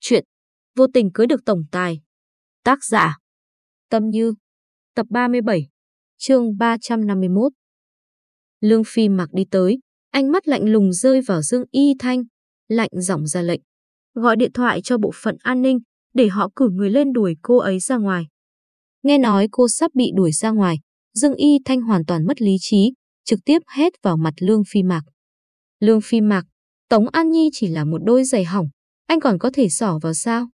Chuyện Vô tình cưới được tổng tài Tác giả Tâm Như Tập 37 chương 351 Lương Phi mặc đi tới, ánh mắt lạnh lùng rơi vào Dương Y Thanh, lạnh giọng ra lệnh. Gọi điện thoại cho bộ phận an ninh, để họ cử người lên đuổi cô ấy ra ngoài. Nghe nói cô sắp bị đuổi ra ngoài, Dương Y Thanh hoàn toàn mất lý trí, trực tiếp hét vào mặt Lương Phi Mạc. Lương Phi Mạc, Tống An Nhi chỉ là một đôi giày hỏng, anh còn có thể xỏ vào sao?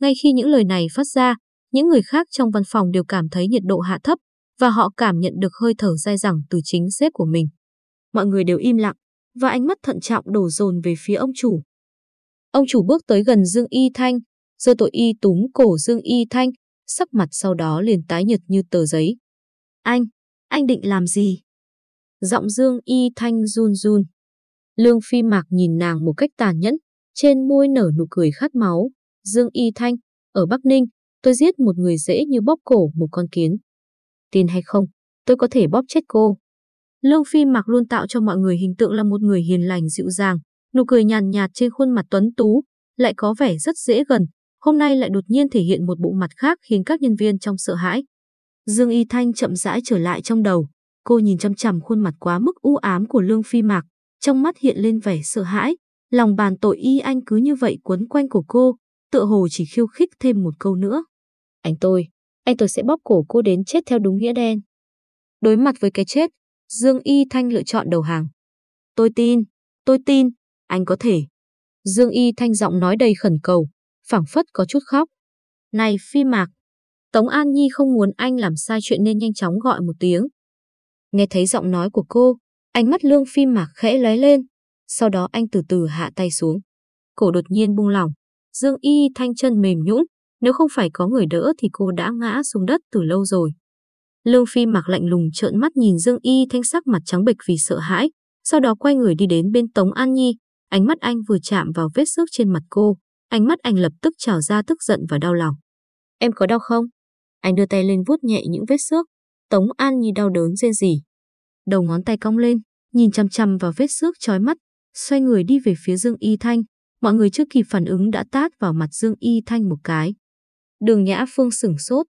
Ngay khi những lời này phát ra, những người khác trong văn phòng đều cảm thấy nhiệt độ hạ thấp và họ cảm nhận được hơi thở dai dẳng từ chính sếp của mình. Mọi người đều im lặng và ánh mắt thận trọng đổ dồn về phía ông chủ. Ông chủ bước tới gần Dương Y Thanh, giơ tội y túm cổ Dương Y Thanh, sắc mặt sau đó liền tái nhật như tờ giấy. Anh, anh định làm gì? Giọng Dương Y Thanh run run. Lương Phi Mạc nhìn nàng một cách tàn nhẫn, trên môi nở nụ cười khát máu. Dương Y Thanh, ở Bắc Ninh, tôi giết một người dễ như bóp cổ một con kiến. Tin hay không, tôi có thể bóp chết cô. Lương Phi Mạc luôn tạo cho mọi người hình tượng là một người hiền lành dịu dàng, nụ cười nhàn nhạt trên khuôn mặt tuấn tú, lại có vẻ rất dễ gần, hôm nay lại đột nhiên thể hiện một bộ mặt khác khiến các nhân viên trong sợ hãi. Dương Y Thanh chậm rãi trở lại trong đầu, cô nhìn chăm chằm khuôn mặt quá mức u ám của Lương Phi Mạc, trong mắt hiện lên vẻ sợ hãi, lòng bàn tội y anh cứ như vậy quấn quanh cổ cô, tựa hồ chỉ khiêu khích thêm một câu nữa. Anh tôi, anh tôi sẽ bóp cổ cô đến chết theo đúng nghĩa đen. Đối mặt với cái chết, Dương Y Thanh lựa chọn đầu hàng. Tôi tin, tôi tin, anh có thể. Dương Y Thanh giọng nói đầy khẩn cầu, phảng phất có chút khóc. Này Phi Mạc, Tống An Nhi không muốn anh làm sai chuyện nên nhanh chóng gọi một tiếng. Nghe thấy giọng nói của cô, ánh mắt Lương Phi Mạc khẽ lóe lên, sau đó anh từ từ hạ tay xuống. Cổ đột nhiên buông lỏng, Dương Y Thanh chân mềm nhũn, nếu không phải có người đỡ thì cô đã ngã xuống đất từ lâu rồi. Lương Phi mặc lạnh lùng trợn mắt nhìn Dương Y Thanh sắc mặt trắng bệch vì sợ hãi, sau đó quay người đi đến bên Tống An Nhi, ánh mắt anh vừa chạm vào vết xước trên mặt cô, ánh mắt anh lập tức trào ra tức giận và đau lòng. Em có đau không? Anh đưa tay lên vuốt nhẹ những vết xước, Tống An Nhi đau đớn rên rỉ. Đầu ngón tay cong lên, nhìn chăm chăm vào vết xước chói mắt, xoay người đi về phía Dương Y Thanh, mọi người chưa kịp phản ứng đã tát vào mặt Dương Y Thanh một cái. Đường Nhã Phương sửng sốt,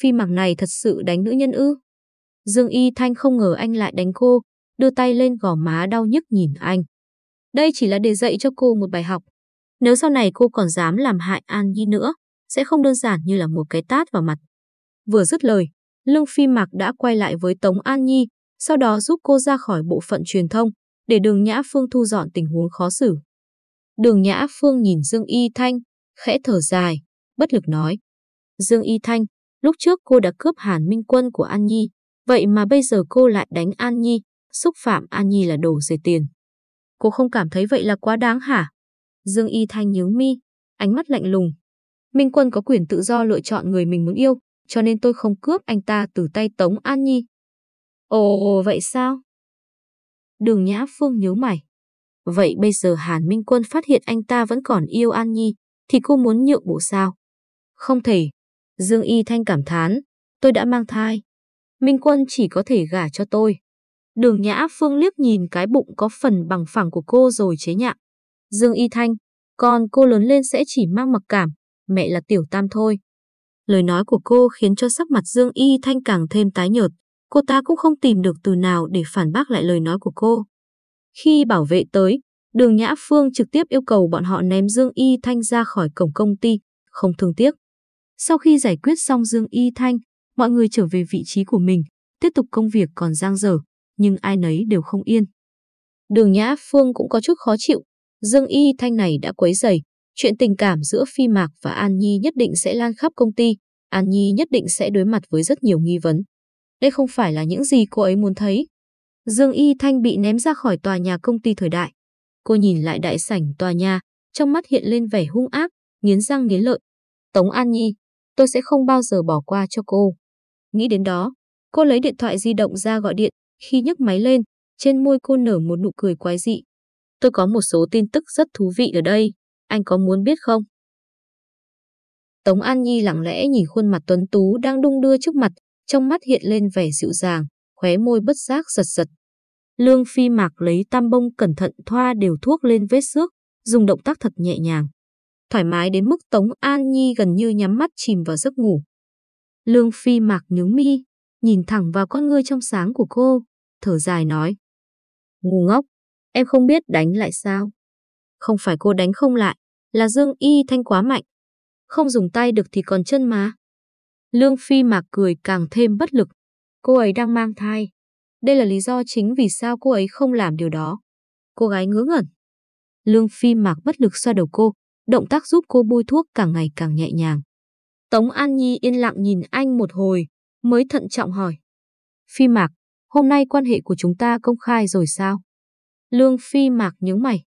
phi mạc này thật sự đánh nữ nhân ư. Dương Y Thanh không ngờ anh lại đánh cô, đưa tay lên gò má đau nhức nhìn anh. Đây chỉ là để dạy cho cô một bài học. Nếu sau này cô còn dám làm hại An Nhi nữa, sẽ không đơn giản như là một cái tát vào mặt. Vừa dứt lời, Lương Phi Mạc đã quay lại với Tống An Nhi, sau đó giúp cô ra khỏi bộ phận truyền thông, để đường Nhã Phương thu dọn tình huống khó xử. Đường Nhã Phương nhìn Dương Y Thanh, khẽ thở dài, bất lực nói. Dương Y Thanh, lúc trước cô đã cướp Hàn Minh Quân của An Nhi, vậy mà bây giờ cô lại đánh An Nhi, xúc phạm An Nhi là đồ dề tiền. Cô không cảm thấy vậy là quá đáng hả? Dương Y Thanh nhướng mi, ánh mắt lạnh lùng. Minh Quân có quyền tự do lựa chọn người mình muốn yêu, cho nên tôi không cướp anh ta từ tay Tống An Nhi. Ồ, vậy sao? Đường Nhã Phương nhớ mày. Vậy bây giờ Hàn Minh Quân phát hiện anh ta vẫn còn yêu An Nhi, thì cô muốn nhượng bộ sao? Không thể. Dương Y Thanh cảm thán, tôi đã mang thai. Minh Quân chỉ có thể gả cho tôi. Đường Nhã Phương liếc nhìn cái bụng có phần bằng phẳng của cô rồi chế nhạo. Dương Y Thanh, con cô lớn lên sẽ chỉ mang mặc cảm, mẹ là tiểu tam thôi. Lời nói của cô khiến cho sắc mặt Dương Y Thanh càng thêm tái nhợt. Cô ta cũng không tìm được từ nào để phản bác lại lời nói của cô. Khi bảo vệ tới, đường Nhã Phương trực tiếp yêu cầu bọn họ ném Dương Y Thanh ra khỏi cổng công ty, không thương tiếc. Sau khi giải quyết xong Dương Y Thanh, mọi người trở về vị trí của mình, tiếp tục công việc còn giang dở, nhưng ai nấy đều không yên. Đường Nhã Phương cũng có chút khó chịu, Dương Y Thanh này đã quấy rầy, chuyện tình cảm giữa Phi Mạc và An Nhi nhất định sẽ lan khắp công ty, An Nhi nhất định sẽ đối mặt với rất nhiều nghi vấn. Đây không phải là những gì cô ấy muốn thấy. Dương Y Thanh bị ném ra khỏi tòa nhà công ty thời đại. Cô nhìn lại đại sảnh tòa nhà, trong mắt hiện lên vẻ hung ác, nghiến răng nghiến lợi. Tống An Nhi, tôi sẽ không bao giờ bỏ qua cho cô. Nghĩ đến đó, cô lấy điện thoại di động ra gọi điện, khi nhấc máy lên, trên môi cô nở một nụ cười quái dị. Tôi có một số tin tức rất thú vị ở đây, anh có muốn biết không? Tống An Nhi lặng lẽ nhìn khuôn mặt tuấn tú đang đung đưa trước mặt, trong mắt hiện lên vẻ dịu dàng, khóe môi bất giác giật giật. Lương Phi Mạc lấy tam bông cẩn thận thoa đều thuốc lên vết xước, dùng động tác thật nhẹ nhàng. thoải mái đến mức Tống An Nhi gần như nhắm mắt chìm vào giấc ngủ. Lương Phi Mạc nhướng mi, nhìn thẳng vào con ngươi trong sáng của cô, thở dài nói. Ngu ngốc, em không biết đánh lại sao? Không phải cô đánh không lại, là Dương Y Thanh quá mạnh. Không dùng tay được thì còn chân mà. Lương Phi Mạc cười càng thêm bất lực. Cô ấy đang mang thai. Đây là lý do chính vì sao cô ấy không làm điều đó. Cô gái ngớ ngẩn. Lương Phi Mạc bất lực xoa đầu cô, động tác giúp cô bôi thuốc càng ngày càng nhẹ nhàng. Tống An Nhi yên lặng nhìn anh một hồi, mới thận trọng hỏi. Phi Mạc, hôm nay quan hệ của chúng ta công khai rồi sao? Lương Phi Mạc nhướng mày.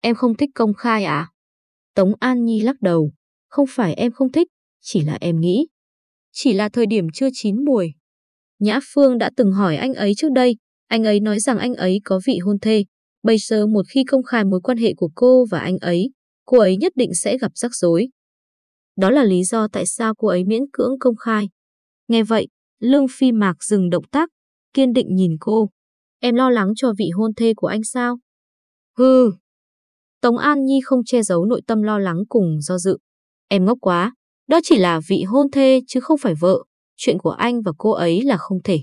Em không thích công khai à? Tống An Nhi lắc đầu. Không phải em không thích, chỉ là em nghĩ. Chỉ là thời điểm chưa chín buổi. Nhã Phương đã từng hỏi anh ấy trước đây, anh ấy nói rằng anh ấy có vị hôn thê. Bây giờ một khi công khai mối quan hệ của cô và anh ấy, cô ấy nhất định sẽ gặp rắc rối. Đó là lý do tại sao cô ấy miễn cưỡng công khai. Nghe vậy, Lương Phi Mạc dừng động tác, kiên định nhìn cô. Em lo lắng cho vị hôn thê của anh sao? Hừ. Tống An Nhi không che giấu nội tâm lo lắng cùng do dự. Em ngốc quá, đó chỉ là vị hôn thê chứ không phải vợ. Chuyện của anh và cô ấy là không thể.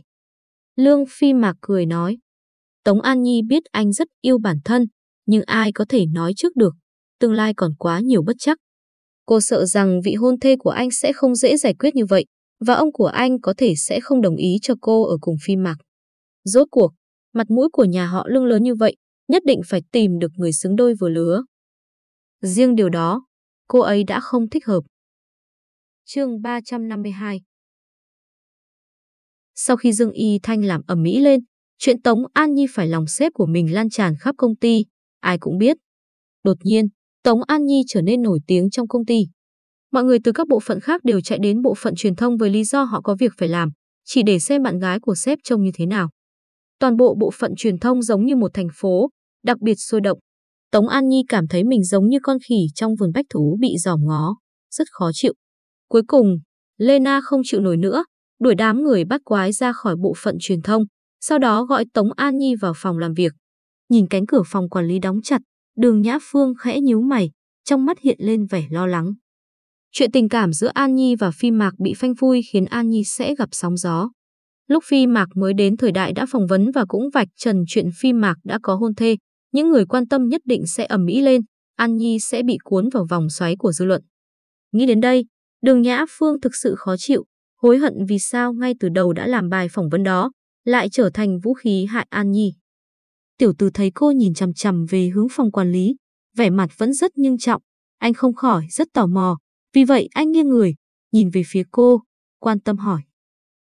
Lương Phi Mạc cười nói. Tống An Nhi biết anh rất yêu bản thân, nhưng ai có thể nói trước được. Tương lai còn quá nhiều bất chắc. Cô sợ rằng vị hôn thê của anh sẽ không dễ giải quyết như vậy, và ông của anh có thể sẽ không đồng ý cho cô ở cùng Phi Mạc. Rốt cuộc, mặt mũi của nhà họ lương lớn như vậy, nhất định phải tìm được người xứng đôi vừa lứa. Riêng điều đó, cô ấy đã không thích hợp. Chương 352 Sau khi Dương Y Thanh làm ẩm mỹ lên, chuyện Tống An Nhi phải lòng xếp của mình lan tràn khắp công ty, ai cũng biết. Đột nhiên, Tống An Nhi trở nên nổi tiếng trong công ty. Mọi người từ các bộ phận khác đều chạy đến bộ phận truyền thông với lý do họ có việc phải làm, chỉ để xem bạn gái của sếp trông như thế nào. Toàn bộ bộ phận truyền thông giống như một thành phố, đặc biệt sôi động. Tống An Nhi cảm thấy mình giống như con khỉ trong vườn bách thú bị giòm ngó, rất khó chịu. Cuối cùng, Lena không chịu nổi nữa, đuổi đám người bắt quái ra khỏi bộ phận truyền thông, sau đó gọi Tống An Nhi vào phòng làm việc. Nhìn cánh cửa phòng quản lý đóng chặt, đường Nhã Phương khẽ nhíu mày, trong mắt hiện lên vẻ lo lắng. Chuyện tình cảm giữa An Nhi và Phi Mạc bị phanh phui khiến An Nhi sẽ gặp sóng gió. Lúc Phi Mạc mới đến thời đại đã phỏng vấn và cũng vạch trần chuyện Phi Mạc đã có hôn thê, những người quan tâm nhất định sẽ ầm ĩ lên, An Nhi sẽ bị cuốn vào vòng xoáy của dư luận. Nghĩ đến đây, Đường Nhã Phương thực sự khó chịu, hối hận vì sao ngay từ đầu đã làm bài phỏng vấn đó, lại trở thành vũ khí hại An Nhi. Tiểu tử thấy cô nhìn chằm chằm về hướng phòng quản lý, vẻ mặt vẫn rất nghiêm trọng, anh không khỏi rất tò mò, vì vậy anh nghiêng người, nhìn về phía cô, quan tâm hỏi.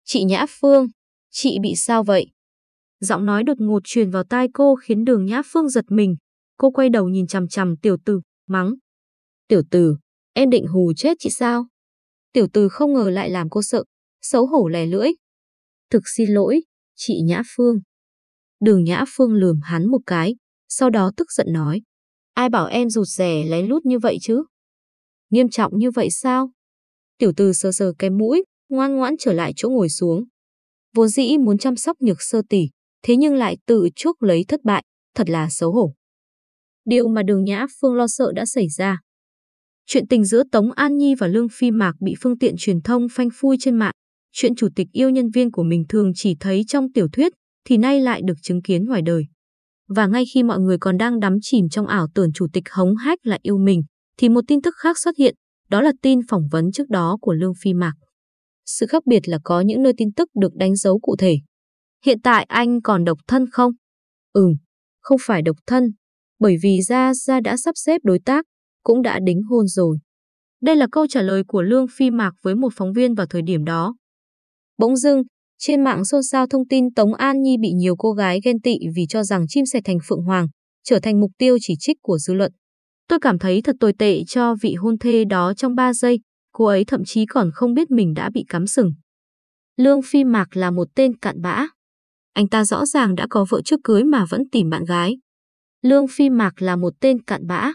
Chị Nhã Phương, chị bị sao vậy? Giọng nói đột ngột truyền vào tai cô khiến đường Nhã Phương giật mình. Cô quay đầu nhìn chằm chằm tiểu tử, mắng. Tiểu tử, em định hù chết chị sao? Tiểu Từ không ngờ lại làm cô sợ, xấu hổ lè lưỡi. Thực xin lỗi, chị Nhã Phương. Đường Nhã Phương lườm hắn một cái, sau đó tức giận nói. Ai bảo em rụt rè lén lút như vậy chứ? Nghiêm trọng như vậy sao? Tiểu Từ sờ sờ cái mũi, ngoan ngoãn trở lại chỗ ngồi xuống. Vốn dĩ muốn chăm sóc nhược sơ tỷ, thế nhưng lại tự chuốc lấy thất bại, thật là xấu hổ. Điều mà đường Nhã Phương lo sợ đã xảy ra. Chuyện tình giữa Tống An Nhi và Lương Phi Mạc bị phương tiện truyền thông phanh phui trên mạng. Chuyện chủ tịch yêu nhân viên của mình thường chỉ thấy trong tiểu thuyết, thì nay lại được chứng kiến ngoài đời. Và ngay khi mọi người còn đang đắm chìm trong ảo tưởng chủ tịch hống hách lại yêu mình, thì một tin tức khác xuất hiện, đó là tin phỏng vấn trước đó của Lương Phi Mạc. Sự khác biệt là có những nơi tin tức được đánh dấu cụ thể. Hiện tại anh còn độc thân không? Ừm, không phải độc thân, bởi vì Gia Gia đã sắp xếp đối tác, cũng đã đính hôn rồi. Đây là câu trả lời của Lương Phi Mạc với một phóng viên vào thời điểm đó. Bỗng dưng, trên mạng xôn xao thông tin Tống An Nhi bị nhiều cô gái ghen tị vì cho rằng chim sẻ thành Phượng Hoàng, trở thành mục tiêu chỉ trích của dư luận. Tôi cảm thấy thật tồi tệ cho vị hôn thê đó trong 3 giây, cô ấy thậm chí còn không biết mình đã bị cắm sừng. Lương Phi Mạc là một tên cạn bã. Anh ta rõ ràng đã có vợ trước cưới mà vẫn tìm bạn gái. Lương Phi Mạc là một tên cạn bã.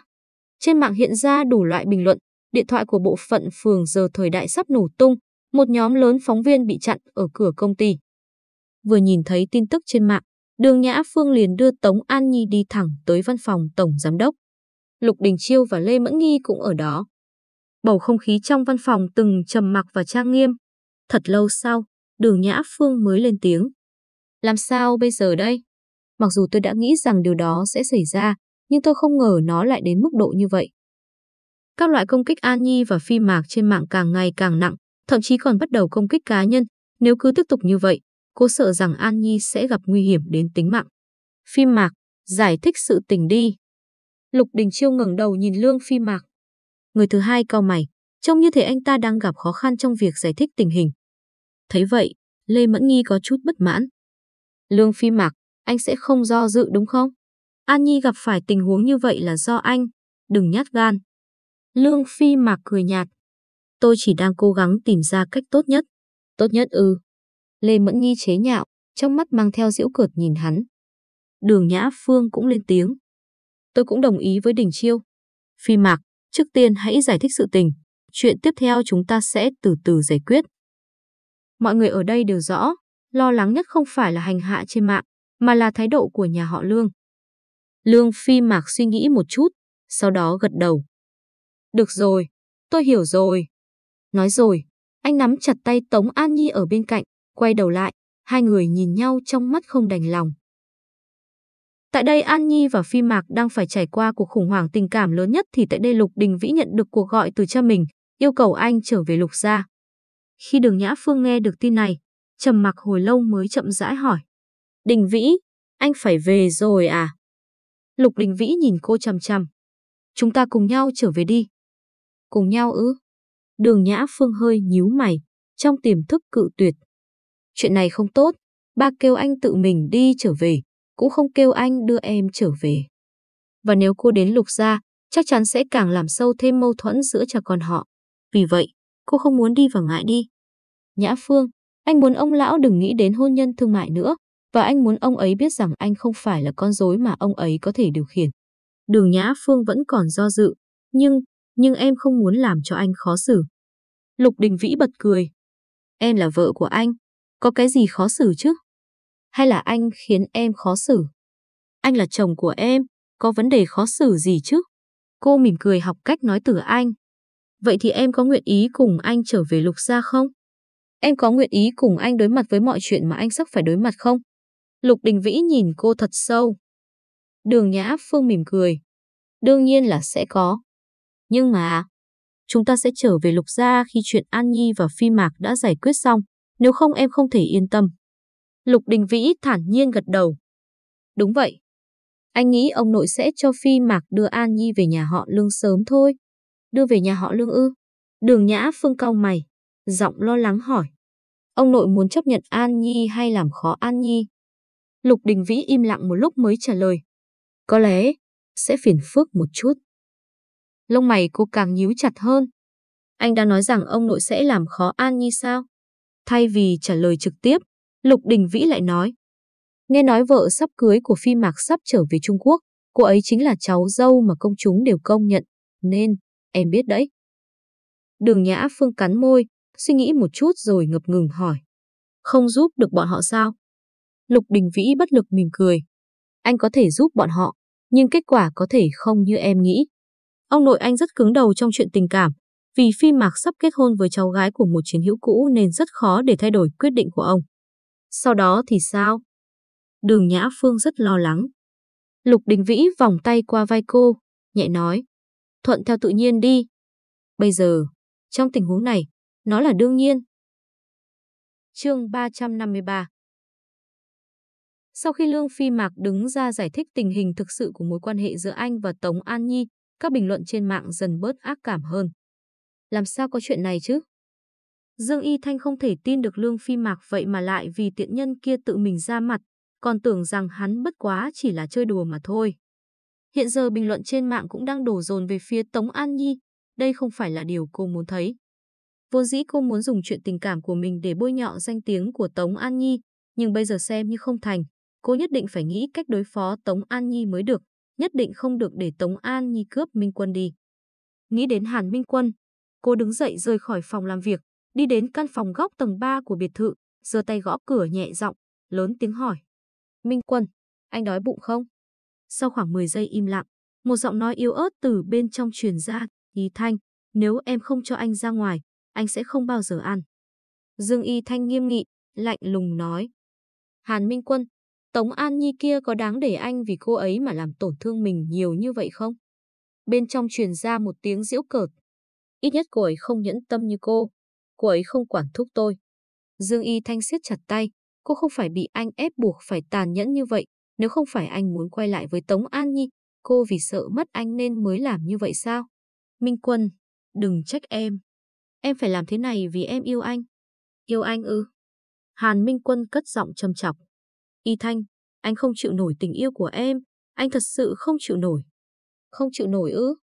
Trên mạng hiện ra đủ loại bình luận, điện thoại của bộ phận phường giờ thời đại sắp nổ tung, một nhóm lớn phóng viên bị chặn ở cửa công ty. Vừa nhìn thấy tin tức trên mạng, Đường Nhã Phương liền đưa Tống An Nhi đi thẳng tới văn phòng tổng giám đốc. Lục Đình Chiêu và Lê Mẫn Nghi cũng ở đó. Bầu không khí trong văn phòng từng trầm mặc và trang nghiêm. Thật lâu sau, đường Nhã Phương mới lên tiếng. Làm sao bây giờ đây? Mặc dù tôi đã nghĩ rằng điều đó sẽ xảy ra, nhưng tôi không ngờ nó lại đến mức độ như vậy. Các loại công kích An Nhi và Phi Mạc trên mạng càng ngày càng nặng, thậm chí còn bắt đầu công kích cá nhân. Nếu cứ tiếp tục như vậy, cô sợ rằng An Nhi sẽ gặp nguy hiểm đến tính mạng. Phi Mạc, giải thích sự tình đi. Lục Đình Chiêu ngẩng đầu nhìn Lương Phi Mạc. Người thứ hai cau mày, trông như thể anh ta đang gặp khó khăn trong việc giải thích tình hình. Thấy vậy, Lê Mẫn Nghi có chút bất mãn. Lương Phi Mạc, anh sẽ không do dự đúng không? An Nhi gặp phải tình huống như vậy là do anh, đừng nhát gan. Lương Phi Mạc cười nhạt. Tôi chỉ đang cố gắng tìm ra cách tốt nhất. Tốt nhất ư. Lê Mẫn Nhi chế nhạo, trong mắt mang theo diễu cợt nhìn hắn. Đường Nhã Phương cũng lên tiếng. Tôi cũng đồng ý với Đình Chiêu. Phi Mạc, trước tiên hãy giải thích sự tình. Chuyện tiếp theo chúng ta sẽ từ từ giải quyết. Mọi người ở đây đều rõ, lo lắng nhất không phải là hành hạ trên mạng, mà là thái độ của nhà họ Lương. Lương Phi Mạc suy nghĩ một chút, sau đó gật đầu. Được rồi, tôi hiểu rồi. Nói rồi, anh nắm chặt tay Tống An Nhi ở bên cạnh, quay đầu lại, hai người nhìn nhau trong mắt không đành lòng. Tại đây An Nhi và Phi Mạc đang phải trải qua cuộc khủng hoảng tình cảm lớn nhất thì tại đây Lục Đình Vĩ nhận được cuộc gọi từ cha mình, yêu cầu anh trở về Lục gia. Khi Đường Nhã Phương nghe được tin này, trầm mặc hồi lâu mới chậm rãi hỏi. Đình Vĩ, anh phải về rồi à? Lục Đình Vĩ nhìn cô chằm chằm. Chúng ta cùng nhau trở về đi. Cùng nhau ư? Đường Nhã Phương hơi nhíu mày, trong tiềm thức cự tuyệt. Chuyện này không tốt, ba kêu anh tự mình đi trở về, cũng không kêu anh đưa em trở về. Và nếu cô đến lục gia, chắc chắn sẽ càng làm sâu thêm mâu thuẫn giữa cha con họ. Vì vậy, cô không muốn đi và ngại đi. Nhã Phương, anh muốn ông lão đừng nghĩ đến hôn nhân thương mại nữa, và anh muốn ông ấy biết rằng anh không phải là con rối mà ông ấy có thể điều khiển. Đường Nhã Phương vẫn còn do dự, nhưng, nhưng em không muốn làm cho anh khó xử. Lục Đình Vĩ bật cười. Em là vợ của anh, có cái gì khó xử chứ? Hay là anh khiến em khó xử? Anh là chồng của em, có vấn đề khó xử gì chứ? Cô mỉm cười học cách nói từ anh. Vậy thì em có nguyện ý cùng anh trở về lục gia không? Em có nguyện ý cùng anh đối mặt với mọi chuyện mà anh sắp phải đối mặt không? Lục Đình Vĩ nhìn cô thật sâu. Đường Nhã Phương mỉm cười. Đương nhiên là sẽ có. Nhưng mà, chúng ta sẽ trở về Lục Gia khi chuyện An Nhi và Phi Mạc đã giải quyết xong, nếu không em không thể yên tâm. Lục Đình Vĩ thản nhiên gật đầu. Đúng vậy. Anh nghĩ ông nội sẽ cho Phi Mạc đưa An Nhi về nhà họ Lương sớm thôi. Đưa về nhà họ Lương ư? Đường Nhã Phương cau mày, giọng lo lắng hỏi. Ông nội muốn chấp nhận An Nhi hay làm khó An Nhi? Lục Đình Vĩ im lặng một lúc mới trả lời. Có lẽ sẽ phiền phức một chút. Lông mày cô càng nhíu chặt hơn. Anh đã nói rằng ông nội sẽ làm khó An Nhi sao? Thay vì trả lời trực tiếp, Lục Đình Vĩ lại nói. Nghe nói vợ sắp cưới của Phi Mạc sắp trở về Trung Quốc, cô ấy chính là cháu dâu mà công chúng đều công nhận, nên, em biết đấy. Đường Nhã Phương cắn môi, suy nghĩ một chút rồi ngập ngừng hỏi. Không giúp được bọn họ sao? Lục Đình Vĩ bất lực mỉm cười. Anh có thể giúp bọn họ, nhưng kết quả có thể không như em nghĩ. Ông nội anh rất cứng đầu trong chuyện tình cảm, vì Phi Mạc sắp kết hôn với cháu gái của một chiến hữu cũ nên rất khó để thay đổi quyết định của ông. Sau đó thì sao? Đường Nhã Phương rất lo lắng. Lục Đình Vĩ vòng tay qua vai cô, nhẹ nói. Thuận theo tự nhiên đi. Bây giờ, trong tình huống này, nó là đương nhiên. Chương 353 sau khi Lương Phi Mạc đứng ra giải thích tình hình thực sự của mối quan hệ giữa anh và Tống An Nhi, các bình luận trên mạng dần bớt ác cảm hơn. Làm sao có chuyện này chứ? Dương Y Thanh không thể tin được Lương Phi Mạc vậy mà lại vì tiện nhân kia tự mình ra mặt, còn tưởng rằng hắn bất quá chỉ là chơi đùa mà thôi. Hiện giờ bình luận trên mạng cũng đang đổ dồn về phía Tống An Nhi, đây không phải là điều cô muốn thấy. Vô dĩ cô muốn dùng chuyện tình cảm của mình để bôi nhọ danh tiếng của Tống An Nhi, nhưng bây giờ xem như không thành, cô nhất định phải nghĩ cách đối phó Tống An Nhi mới được, nhất định không được để Tống An Nhi cướp Minh Quân đi. Nghĩ đến Hàn Minh Quân, cô đứng dậy rời khỏi phòng làm việc, đi đến căn phòng góc tầng 3 của biệt thự, giơ tay gõ cửa nhẹ giọng, lớn tiếng hỏi. Minh Quân, anh đói bụng không? Sau khoảng 10 giây im lặng, Một giọng nói yếu ớt từ bên trong truyền ra, Y Thanh, nếu em không cho anh ra ngoài, anh sẽ không bao giờ ăn. Dương Y Thanh nghiêm nghị, lạnh lùng nói. Hàn Minh Quân, Tống An Nhi kia có đáng để anh vì cô ấy mà làm tổn thương mình nhiều như vậy không? Bên trong truyền ra một tiếng giễu cợt. Ít nhất cô ấy không nhẫn tâm như cô. Cô ấy không quản thúc tôi. Dương Y Thanh siết chặt tay. Cô không phải bị anh ép buộc phải tàn nhẫn như vậy. Nếu không phải anh muốn quay lại với Tống An Nhi, cô vì sợ mất anh nên mới làm như vậy sao? Minh Quân, đừng trách em. Em phải làm thế này vì em yêu anh. Yêu anh ư? Hàn Minh Quân cất giọng trầm chọc. Y Thanh, anh không chịu nổi tình yêu của em. Anh thật sự không chịu nổi. Không chịu nổi ư?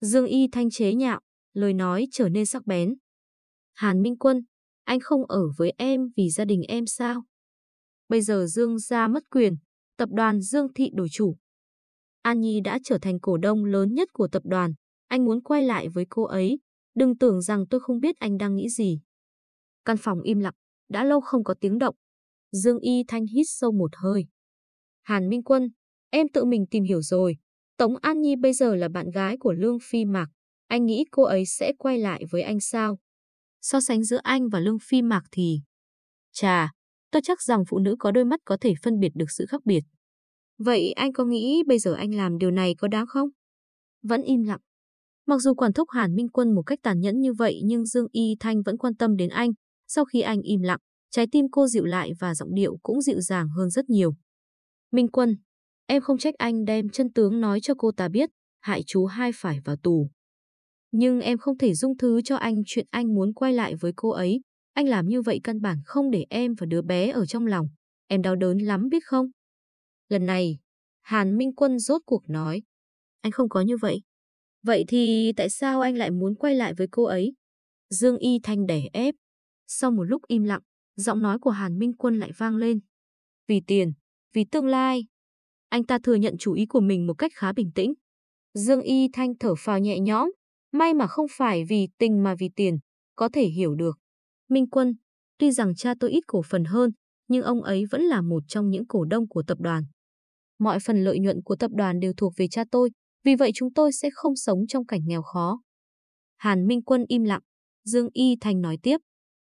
Dương Y Thanh chế nhạo, lời nói trở nên sắc bén. Hàn Minh Quân, anh không ở với em vì gia đình em sao? Bây giờ Dương gia mất quyền, tập đoàn Dương Thị đổi chủ. An Nhi đã trở thành cổ đông lớn nhất của tập đoàn. Anh muốn quay lại với cô ấy. Đừng tưởng rằng tôi không biết anh đang nghĩ gì. Căn phòng im lặng, đã lâu không có tiếng động. Dương Y Thanh hít sâu một hơi. Hàn Minh Quân, em tự mình tìm hiểu rồi. Tống An Nhi bây giờ là bạn gái của Lương Phi Mạc. Anh nghĩ cô ấy sẽ quay lại với anh sao? So sánh giữa anh và Lương Phi Mạc thì... Chà, tôi chắc rằng phụ nữ có đôi mắt có thể phân biệt được sự khác biệt. Vậy anh có nghĩ bây giờ anh làm điều này có đáng không? Vẫn im lặng. Mặc dù quản thúc Hàn Minh Quân một cách tàn nhẫn như vậy nhưng Dương Y Thanh vẫn quan tâm đến anh. Sau khi anh im lặng, trái tim cô dịu lại và giọng điệu cũng dịu dàng hơn rất nhiều. Minh Quân, em không trách anh đem chân tướng nói cho cô ta biết, hại chú hai phải vào tù. Nhưng em không thể dung thứ cho anh chuyện anh muốn quay lại với cô ấy. Anh làm như vậy căn bản không để em và đứa bé ở trong lòng. Em đau đớn lắm biết không? Lần này, Hàn Minh Quân rốt cuộc nói. Anh không có như vậy. Vậy thì tại sao anh lại muốn quay lại với cô ấy? Dương Y Thanh đẻ ép. Sau một lúc im lặng, giọng nói của Hàn Minh Quân lại vang lên. Vì tiền, vì tương lai. Anh ta thừa nhận chủ ý của mình một cách khá bình tĩnh. Dương Y Thanh thở phào nhẹ nhõm. May mà không phải vì tình mà vì tiền. Có thể hiểu được. Minh Quân, tuy rằng cha tôi ít cổ phần hơn, nhưng ông ấy vẫn là một trong những cổ đông của tập đoàn. Mọi phần lợi nhuận của tập đoàn đều thuộc về cha tôi, vì vậy chúng tôi sẽ không sống trong cảnh nghèo khó. Hàn Minh Quân im lặng, Dương Y Thành nói tiếp.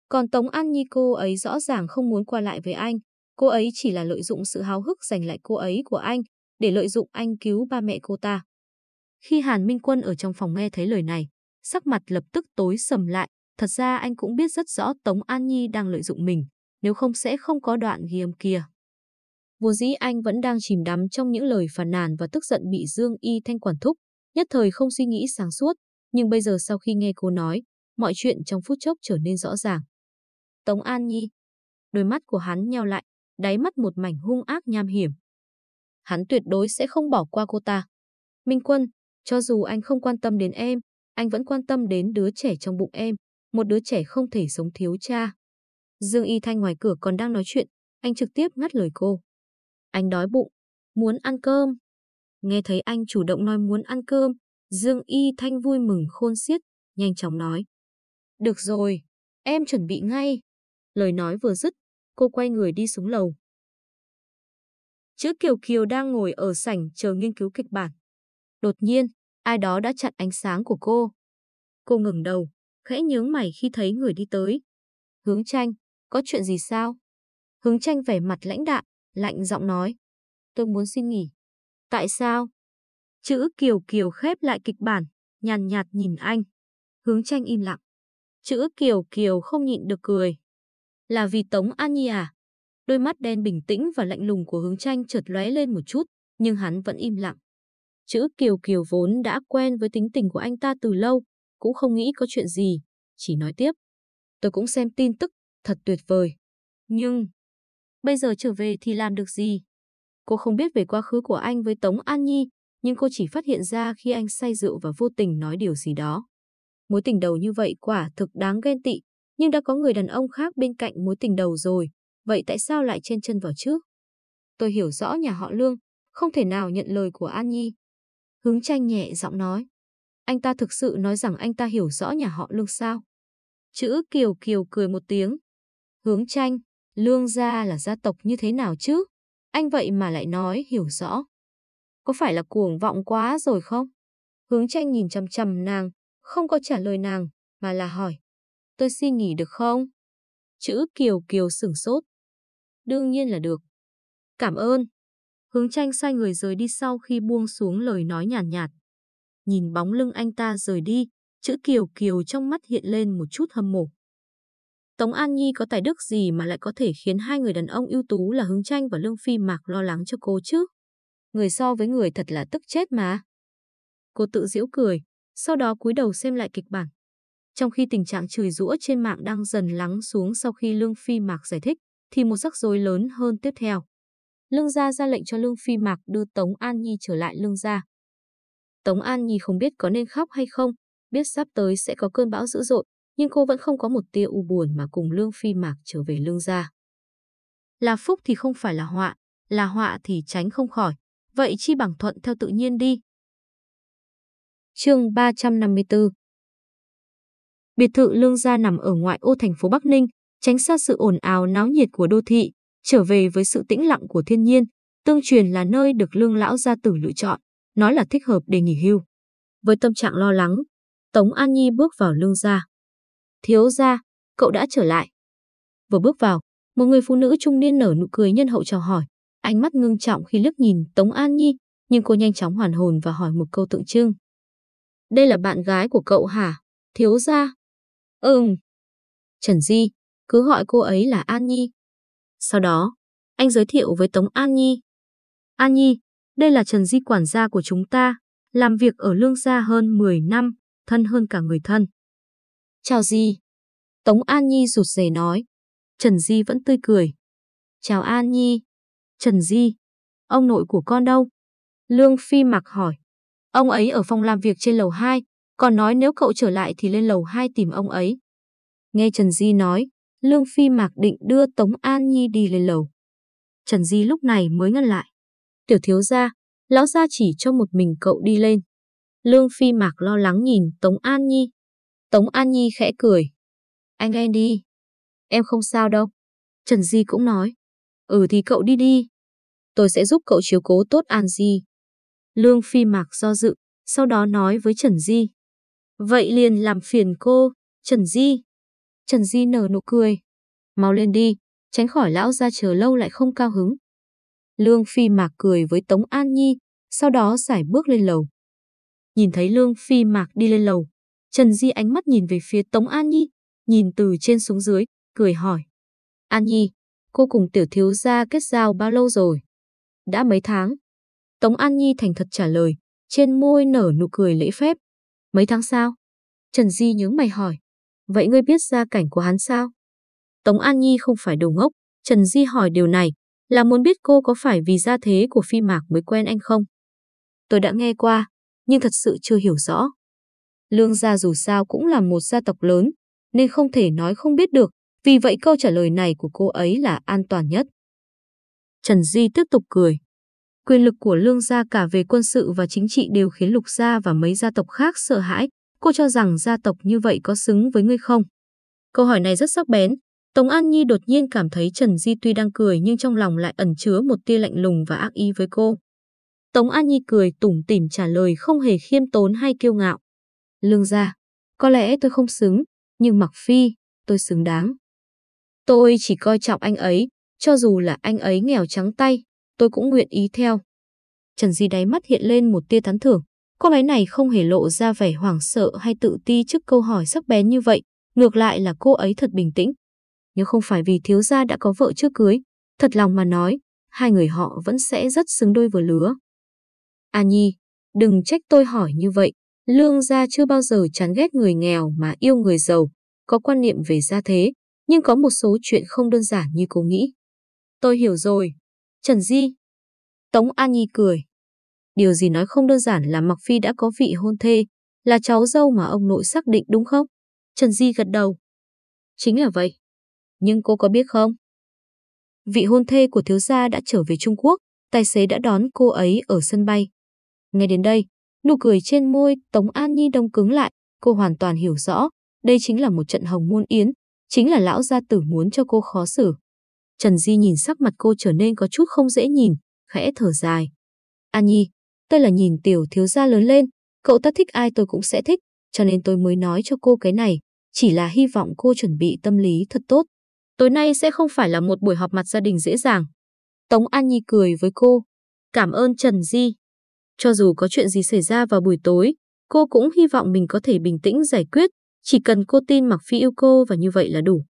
Còn Tống An Nhi cô ấy rõ ràng không muốn qua lại với anh, cô ấy chỉ là lợi dụng sự háo hức giành lại cô ấy của anh, để lợi dụng anh cứu ba mẹ cô ta. Khi Hàn Minh Quân ở trong phòng nghe thấy lời này, sắc mặt lập tức tối sầm lại, thật ra anh cũng biết rất rõ Tống An Nhi đang lợi dụng mình, nếu không sẽ không có đoạn ghi âm kia. Vốn dĩ anh vẫn đang chìm đắm trong những lời phàn nàn và tức giận bị Dương Y Thanh quản thúc, nhất thời không suy nghĩ sáng suốt, nhưng bây giờ sau khi nghe cô nói, mọi chuyện trong phút chốc trở nên rõ ràng. Tống An Nhi, đôi mắt của hắn nheo lại, đáy mắt một mảnh hung ác nham hiểm. Hắn tuyệt đối sẽ không bỏ qua cô ta. Minh Quân, cho dù anh không quan tâm đến em, anh vẫn quan tâm đến đứa trẻ trong bụng em, một đứa trẻ không thể sống thiếu cha. Dương Y Thanh ngoài cửa còn đang nói chuyện, anh trực tiếp ngắt lời cô. Anh đói bụng, muốn ăn cơm. Nghe thấy anh chủ động nói muốn ăn cơm, Dương Y Thanh vui mừng khôn xiết, nhanh chóng nói. Được rồi, em chuẩn bị ngay. Lời nói vừa dứt, cô quay người đi xuống lầu. Chữ Kiều Kiều đang ngồi ở sảnh chờ nghiên cứu kịch bản. Đột nhiên, ai đó đã chặn ánh sáng của cô. Cô ngừng đầu, khẽ nhướng mày khi thấy người đi tới. Hướng tranh, có chuyện gì sao? Hướng tranh vẻ mặt lãnh đạm, lạnh giọng nói. Tôi muốn xin nghỉ. Tại sao? Chữ Kiều Kiều khép lại kịch bản, nhàn nhạt nhìn anh. Hướng tranh im lặng. Chữ Kiều Kiều không nhịn được cười. Là vì Tống An Nhi à? Đôi mắt đen bình tĩnh và lạnh lùng của hướng tranh chợt lóe lên một chút, nhưng hắn vẫn im lặng. Chữ Kiều Kiều vốn đã quen với tính tình của anh ta từ lâu, cũng không nghĩ có chuyện gì, chỉ nói tiếp. Tôi cũng xem tin tức, thật tuyệt vời. Nhưng, bây giờ trở về thì làm được gì? Cô không biết về quá khứ của anh với Tống An Nhi, nhưng cô chỉ phát hiện ra khi anh say rượu và vô tình nói điều gì đó. Mối tình đầu như vậy quả thực đáng ghen tị, nhưng đã có người đàn ông khác bên cạnh mối tình đầu rồi, vậy tại sao lại trên chân vào trước? Tôi hiểu rõ nhà họ Lương, không thể nào nhận lời của An Nhi. Hướng tranh nhẹ giọng nói. Anh ta thực sự nói rằng anh ta hiểu rõ nhà họ Lương sao? Chữ Kiều Kiều cười một tiếng. Hướng tranh, Lương gia là gia tộc như thế nào chứ? Anh vậy mà lại nói hiểu rõ. có phải là cuồng vọng quá rồi không? Hướng tranh nhìn chầm chầm nàng, không có trả lời nàng, mà là hỏi. Tôi xin nghỉ được không? Chữ Kiều Kiều sửng sốt. Đương nhiên là được. Cảm ơn. Hướng tranh xoay người rời đi sau khi buông xuống lời nói nhàn nhạt, nhạt. Nhìn bóng lưng anh ta rời đi, chữ Kiều Kiều trong mắt hiện lên một chút hâm mộ. Tống An Nhi có tài đức gì mà lại có thể khiến hai người đàn ông ưu tú là Hướng Tranh và Lương Phi Mạc lo lắng cho cô chứ? Người so với người thật là tức chết mà. Cô tự giễu cười, sau đó cúi đầu xem lại kịch bản. Trong khi tình trạng chửi rủa trên mạng đang dần lắng xuống sau khi Lương Phi Mạc giải thích, thì một rắc rối lớn hơn tiếp theo. Lương gia ra lệnh cho Lương Phi Mạc đưa Tống An Nhi trở lại Lương gia. Tống An Nhi không biết có nên khóc hay không, biết sắp tới sẽ có cơn bão dữ dội, nhưng cô vẫn không có một tia u buồn mà cùng Lương Phi Mạc trở về Lương gia. Là phúc thì không phải là họa, là họa thì tránh không khỏi, vậy chi bằng thuận theo tự nhiên đi. Chương 354 Biệt thự Lương gia nằm ở ngoại ô thành phố Bắc Ninh, tránh xa sự ồn ào náo nhiệt của đô thị, trở về với sự tĩnh lặng của thiên nhiên, tương truyền là nơi được Lương lão gia tử lựa chọn, nói là thích hợp để nghỉ hưu. Với tâm trạng lo lắng, Tống An Nhi bước vào Lương gia. Thiếu gia, cậu đã trở lại. Vừa bước vào, một người phụ nữ trung niên nở nụ cười nhân hậu chào hỏi, ánh mắt ngưng trọng khi liếc nhìn Tống An Nhi, nhưng cô nhanh chóng hoàn hồn và hỏi một câu tượng trưng. Đây là bạn gái của cậu hả? Thiếu gia? Ừm. Trần Di, cứ gọi cô ấy là An Nhi. Sau đó, anh giới thiệu với Tống An Nhi. An Nhi, đây là Trần Di quản gia của chúng ta, làm việc ở lương gia hơn 10 năm, thân hơn cả người thân. Chào Di. Tống An Nhi rụt rè nói. Trần Di vẫn tươi cười. Chào An Nhi. Trần Di, ông nội của con đâu? Lương Phi mặc hỏi. Ông ấy ở phòng làm việc trên lầu 2, còn nói nếu cậu trở lại thì lên lầu 2 tìm ông ấy. Nghe Trần Di nói, Lương Phi Mạc định đưa Tống An Nhi đi lên lầu. Trần Di lúc này mới ngăn lại. Tiểu thiếu gia, lão gia chỉ cho một mình cậu đi lên. Lương Phi Mạc lo lắng nhìn Tống An Nhi. Tống An Nhi khẽ cười. Anh lên đi. Em không sao đâu. Trần Di cũng nói. Ừ thì cậu đi đi. Tôi sẽ giúp cậu chiếu cố tốt An Di. Lương Phi Mạc do dự, sau đó nói với Trần Di. Vậy liền làm phiền cô, Trần Di. Trần Di nở nụ cười. Mau lên đi, tránh khỏi lão ra chờ lâu lại không cao hứng. Lương Phi Mạc cười với Tống An Nhi, sau đó giải bước lên lầu. Nhìn thấy Lương Phi Mạc đi lên lầu, Trần Di ánh mắt nhìn về phía Tống An Nhi, nhìn từ trên xuống dưới, cười hỏi. An Nhi, cô cùng tiểu thiếu gia kết giao bao lâu rồi? Đã mấy tháng. Tống An Nhi thành thật trả lời, trên môi nở nụ cười lễ phép. Mấy tháng sao? Trần Di nhướng mày hỏi. Vậy ngươi biết gia cảnh của hắn sao? Tống An Nhi không phải đồ ngốc, Trần Di hỏi điều này là muốn biết cô có phải vì gia thế của phi mạc mới quen anh không? Tôi đã nghe qua, nhưng thật sự chưa hiểu rõ. Lương gia dù sao cũng là một gia tộc lớn, nên không thể nói không biết được, vì vậy câu trả lời này của cô ấy là an toàn nhất. Trần Di tiếp tục cười. Quyền lực của lương gia cả về quân sự và chính trị đều khiến lục gia và mấy gia tộc khác sợ hãi. Cô cho rằng gia tộc như vậy có xứng với ngươi không? Câu hỏi này rất sắc bén. Tống An Nhi đột nhiên cảm thấy Trần Di tuy đang cười nhưng trong lòng lại ẩn chứa một tia lạnh lùng và ác ý với cô. Tống An Nhi cười tủm tỉm trả lời không hề khiêm tốn hay kiêu ngạo. Lương gia, có lẽ tôi không xứng, nhưng Mặc Phi, tôi xứng đáng. Tôi chỉ coi trọng anh ấy, cho dù là anh ấy nghèo trắng tay, tôi cũng nguyện ý theo. Trần Di đáy mắt hiện lên một tia tán thưởng. Cô gái này không hề lộ ra vẻ hoảng sợ hay tự ti trước câu hỏi sắc bén như vậy, ngược lại là cô ấy thật bình tĩnh. Nếu không phải vì thiếu gia đã có vợ trước cưới, thật lòng mà nói, hai người họ vẫn sẽ rất xứng đôi vừa lứa. A Nhi, đừng trách tôi hỏi như vậy, lương gia chưa bao giờ chán ghét người nghèo mà yêu người giàu, có quan niệm về gia thế, nhưng có một số chuyện không đơn giản như cô nghĩ. Tôi hiểu rồi. Trần Di. Tống An Nhi cười. Điều gì nói không đơn giản là Mặc Phi đã có vị hôn thê, là cháu dâu mà ông nội xác định đúng không? Trần Di gật đầu. Chính là vậy. Nhưng cô có biết không? Vị hôn thê của thiếu gia đã trở về Trung Quốc, tài xế đã đón cô ấy ở sân bay. Ngay đến đây, nụ cười trên môi Tống An Nhi đông cứng lại, cô hoàn toàn hiểu rõ, đây chính là một trận hồng muôn yến, chính là lão gia tử muốn cho cô khó xử. Trần Di nhìn sắc mặt cô trở nên có chút không dễ nhìn, khẽ thở dài. An Nhi, tôi là nhìn tiểu thiếu gia lớn lên, cậu ta thích ai tôi cũng sẽ thích, cho nên tôi mới nói cho cô cái này, chỉ là hy vọng cô chuẩn bị tâm lý thật tốt. Tối nay sẽ không phải là một buổi họp mặt gia đình dễ dàng. Tống An Nhi cười với cô. Cảm ơn Trần Di. Cho dù có chuyện gì xảy ra vào buổi tối, cô cũng hy vọng mình có thể bình tĩnh giải quyết, chỉ cần cô tin Mạc Phi yêu cô và như vậy là đủ.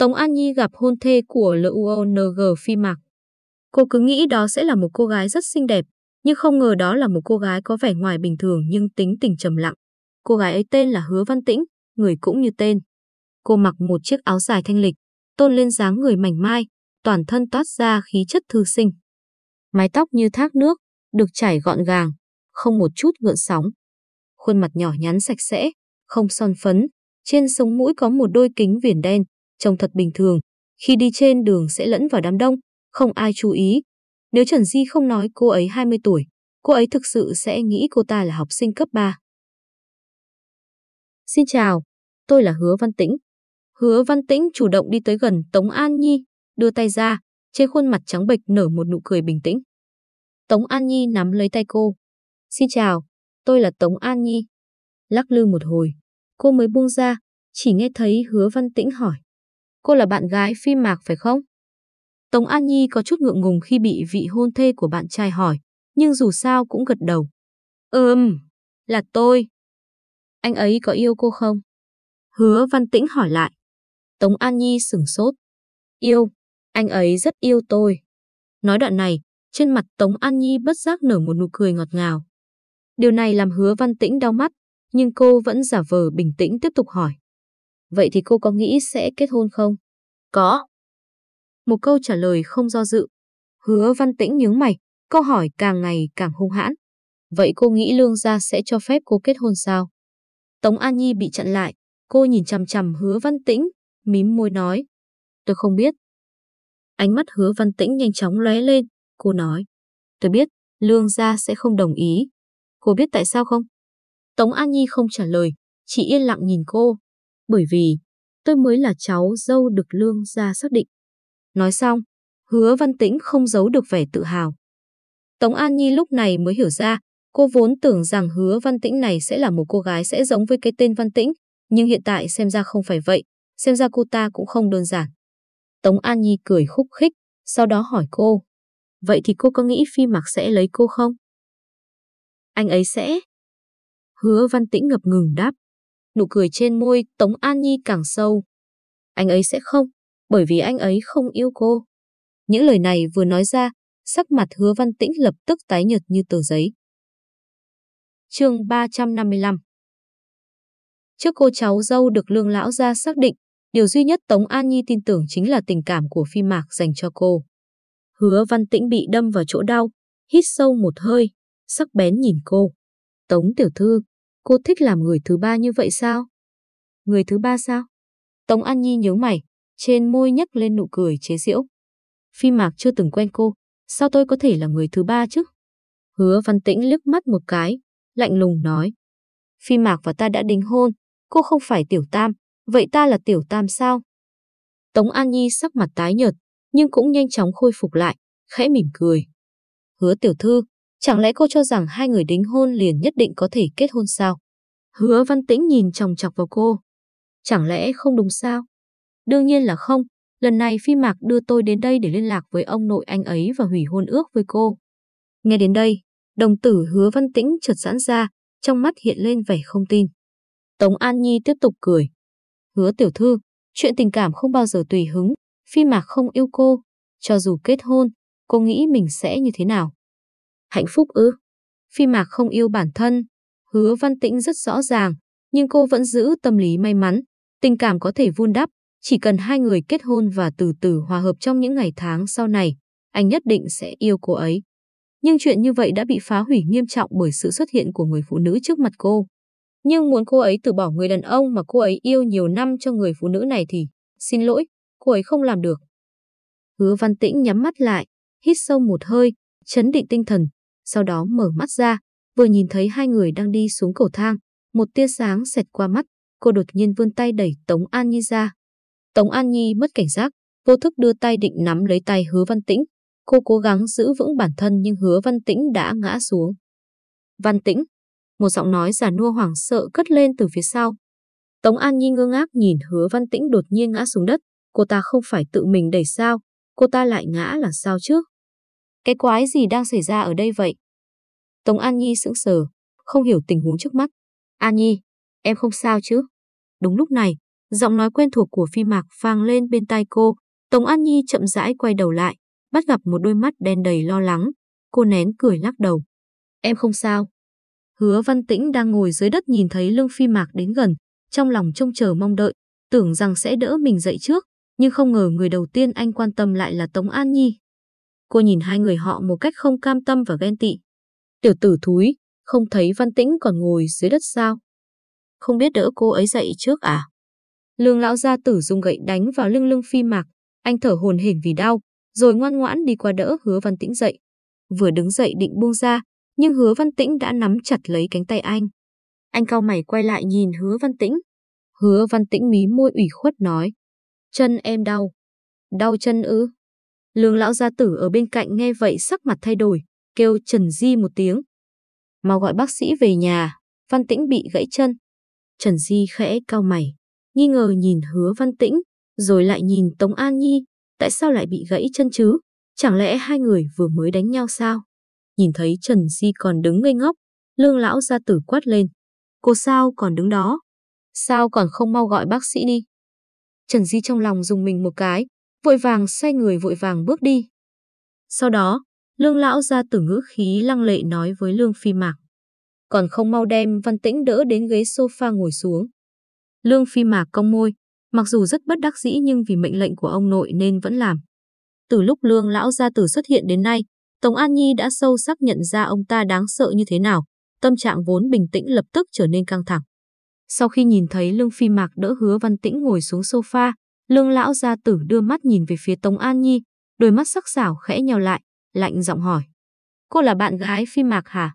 Tống An Nhi gặp hôn thê của LUONG Phi Mạc. Cô cứ nghĩ đó sẽ là một cô gái rất xinh đẹp, nhưng không ngờ đó là một cô gái có vẻ ngoài bình thường nhưng tính tình trầm lặng. Cô gái ấy tên là Hứa Văn Tĩnh, người cũng như tên. Cô mặc một chiếc áo dài thanh lịch, tôn lên dáng người mảnh mai, toàn thân toát ra khí chất thư sinh. Mái tóc như thác nước, được chải gọn gàng, không một chút gợn sóng. Khuôn mặt nhỏ nhắn sạch sẽ, không son phấn, trên sống mũi có một đôi kính viền đen, trông thật bình thường. Khi đi trên đường sẽ lẫn vào đám đông, không ai chú ý. Nếu Trần Di không nói cô ấy 20 tuổi, cô ấy thực sự sẽ nghĩ cô ta là học sinh cấp 3. Xin chào, tôi là Hứa Văn Tĩnh. Hứa Văn Tĩnh chủ động đi tới gần Tống An Nhi, đưa tay ra, trên khuôn mặt trắng bệch nở một nụ cười bình tĩnh. Tống An Nhi nắm lấy tay cô. Xin chào, tôi là Tống An Nhi. Lắc lư một hồi, cô mới buông ra, chỉ nghe thấy Hứa Văn Tĩnh hỏi. Cô là bạn gái Phi Mạc phải không? Tống An Nhi có chút ngượng ngùng khi bị vị hôn thê của bạn trai hỏi, nhưng dù sao cũng gật đầu. Ừm, là tôi. Anh ấy có yêu cô không? Hứa Văn Tĩnh hỏi lại. Tống An Nhi sửng sốt. Yêu, anh ấy rất yêu tôi. Nói đoạn này, trên mặt Tống An Nhi bất giác nở một nụ cười ngọt ngào. Điều này làm hứa Văn Tĩnh đau mắt, nhưng cô vẫn giả vờ bình tĩnh tiếp tục hỏi. Vậy thì cô có nghĩ sẽ kết hôn không? Có. Một câu trả lời không do dự. Hứa Văn Tĩnh nhướng mày, câu hỏi càng ngày càng hung hãn. Vậy cô nghĩ lương gia sẽ cho phép cô kết hôn sao? Tống An Nhi bị chặn lại, cô nhìn chằm chằm hứa Văn Tĩnh, mím môi nói. Tôi không biết. Ánh mắt hứa Văn Tĩnh nhanh chóng lóe lên, cô nói. Tôi biết, lương gia sẽ không đồng ý. Cô biết tại sao không? Tống An Nhi không trả lời, chỉ yên lặng nhìn cô. Bởi vì, tôi mới là cháu dâu được lương gia xác định. Nói xong, hứa Văn Tĩnh không giấu được vẻ tự hào. Tống An Nhi lúc này mới hiểu ra, cô vốn tưởng rằng hứa Văn Tĩnh này sẽ là một cô gái sẽ giống với cái tên Văn Tĩnh, nhưng hiện tại xem ra không phải vậy, xem ra cô ta cũng không đơn giản. Tống An Nhi cười khúc khích, sau đó hỏi cô, vậy thì cô có nghĩ Phi Mặc sẽ lấy cô không? Anh ấy sẽ. Hứa Văn Tĩnh ngập ngừng đáp. Nụ cười trên môi Tống An Nhi càng sâu. Anh ấy sẽ không, bởi vì anh ấy không yêu cô. Những lời này vừa nói ra, sắc mặt hứa văn tĩnh lập tức tái nhợt như tờ giấy. chương 355 Trước cô cháu dâu được lương lão ra xác định, điều duy nhất Tống An Nhi tin tưởng chính là tình cảm của phi mạc dành cho cô. Hứa văn tĩnh bị đâm vào chỗ đau, hít sâu một hơi, sắc bén nhìn cô. Tống tiểu thư, cô thích làm người thứ ba như vậy sao? Người thứ ba sao? Tống An Nhi nhớ mày, trên môi nhấc lên nụ cười chế giễu. Phi Mạc chưa từng quen cô, sao tôi có thể là người thứ ba chứ? Hứa Văn Tĩnh liếc mắt một cái, lạnh lùng nói. Phi Mạc và ta đã đính hôn, cô không phải tiểu tam, vậy ta là tiểu tam sao? Tống An Nhi sắc mặt tái nhợt, nhưng cũng nhanh chóng khôi phục lại, khẽ mỉm cười. Hứa tiểu thư, chẳng lẽ cô cho rằng hai người đính hôn liền nhất định có thể kết hôn sao? Hứa Văn Tĩnh nhìn chòng chọc vào cô. Chẳng lẽ không đúng sao? Đương nhiên là không, lần này Phi Mạc đưa tôi đến đây để liên lạc với ông nội anh ấy và hủy hôn ước với cô. Nghe đến đây, đồng tử hứa văn tĩnh chợt giãn ra, trong mắt hiện lên vẻ không tin. Tống An Nhi tiếp tục cười. Hứa tiểu thư, chuyện tình cảm không bao giờ tùy hứng, Phi Mạc không yêu cô, cho dù kết hôn, cô nghĩ mình sẽ như thế nào? Hạnh phúc ư? Phi Mạc không yêu bản thân, hứa văn tĩnh rất rõ ràng, nhưng cô vẫn giữ tâm lý may mắn, tình cảm có thể vun đắp, chỉ cần hai người kết hôn và từ từ hòa hợp trong những ngày tháng sau này, anh nhất định sẽ yêu cô ấy. Nhưng chuyện như vậy đã bị phá hủy nghiêm trọng bởi sự xuất hiện của người phụ nữ trước mặt cô. Nhưng muốn cô ấy từ bỏ người đàn ông mà cô ấy yêu nhiều năm cho người phụ nữ này thì, xin lỗi, cô ấy không làm được. Hứa Văn Tĩnh nhắm mắt lại, hít sâu một hơi, chấn định tinh thần, sau đó mở mắt ra, vừa nhìn thấy hai người đang đi xuống cầu thang, một tia sáng xẹt qua mắt, cô đột nhiên vươn tay đẩy Tống An Nhi ra, Tống An Nhi mất cảnh giác, vô thức đưa tay định nắm lấy tay hứa văn tĩnh, Cô cố gắng giữ vững bản thân nhưng hứa Văn Tĩnh đã ngã xuống. Văn Tĩnh, một giọng nói giả nua hoảng sợ cất lên từ phía sau. Tống An Nhi ngơ ngác nhìn hứa Văn Tĩnh đột nhiên ngã xuống đất. Cô ta không phải tự mình đẩy sao, cô ta lại ngã là sao trước? Cái quái gì đang xảy ra ở đây vậy? Tống An Nhi sững sờ, không hiểu tình huống trước mắt. An Nhi, em không sao chứ? Đúng lúc này, giọng nói quen thuộc của phi mạc vang lên bên tai cô. Tống An Nhi chậm rãi quay đầu lại, bắt gặp một đôi mắt đen đầy lo lắng. Cô nén cười lắc đầu. Em không sao. Hứa Văn Tĩnh đang ngồi dưới đất nhìn thấy lưng phi mạc đến gần, trong lòng trông chờ mong đợi, tưởng rằng sẽ đỡ mình dậy trước, nhưng không ngờ người đầu tiên anh quan tâm lại là Tống An Nhi. Cô nhìn hai người họ một cách không cam tâm và ghen tị. Tiểu tử thúi, không thấy Văn Tĩnh còn ngồi dưới đất sao? Không biết đỡ cô ấy dậy trước à? Lương lão gia tử dùng gậy đánh vào lưng lưng phi mạc, anh thở hồn hển vì đau, rồi ngoan ngoãn đi qua đỡ hứa Văn Tĩnh dậy. Vừa đứng dậy định buông ra, nhưng hứa Văn Tĩnh đã nắm chặt lấy cánh tay anh. Anh cao mày quay lại nhìn hứa Văn Tĩnh. Hứa Văn Tĩnh mí môi ủy khuất nói. Chân em đau. Đau chân ư? Lương lão gia tử ở bên cạnh nghe vậy sắc mặt thay đổi, kêu Trần Di một tiếng. Mau gọi bác sĩ về nhà, Văn Tĩnh bị gãy chân. Trần Di khẽ cao mày, nghi ngờ nhìn hứa Văn Tĩnh, rồi lại nhìn Tống An Nhi, tại sao lại bị gãy chân chứ? Chẳng lẽ hai người vừa mới đánh nhau sao? Nhìn thấy Trần Di còn đứng ngây ngốc, lương lão gia tử quát lên. Cô sao còn đứng đó? Sao còn không mau gọi bác sĩ đi? Trần Di trong lòng dùng mình một cái, vội vàng xoay người vội vàng bước đi. Sau đó, lương lão ra từ ngữ khí lăng lệ nói với lương phi mạc. Còn không mau đem văn tĩnh đỡ đến ghế sofa ngồi xuống. Lương phi mạc cong môi, mặc dù rất bất đắc dĩ nhưng vì mệnh lệnh của ông nội nên vẫn làm. Từ lúc lương lão gia tử xuất hiện đến nay, Tống An Nhi đã sâu sắc nhận ra ông ta đáng sợ như thế nào, tâm trạng vốn bình tĩnh lập tức trở nên căng thẳng. Sau khi nhìn thấy Lương Phi Mạc đỡ hứa văn tĩnh ngồi xuống sofa, Lương lão gia tử đưa mắt nhìn về phía Tống An Nhi, đôi mắt sắc sảo khẽ nhào lại, lạnh giọng hỏi. Cô là bạn gái Phi Mạc hả?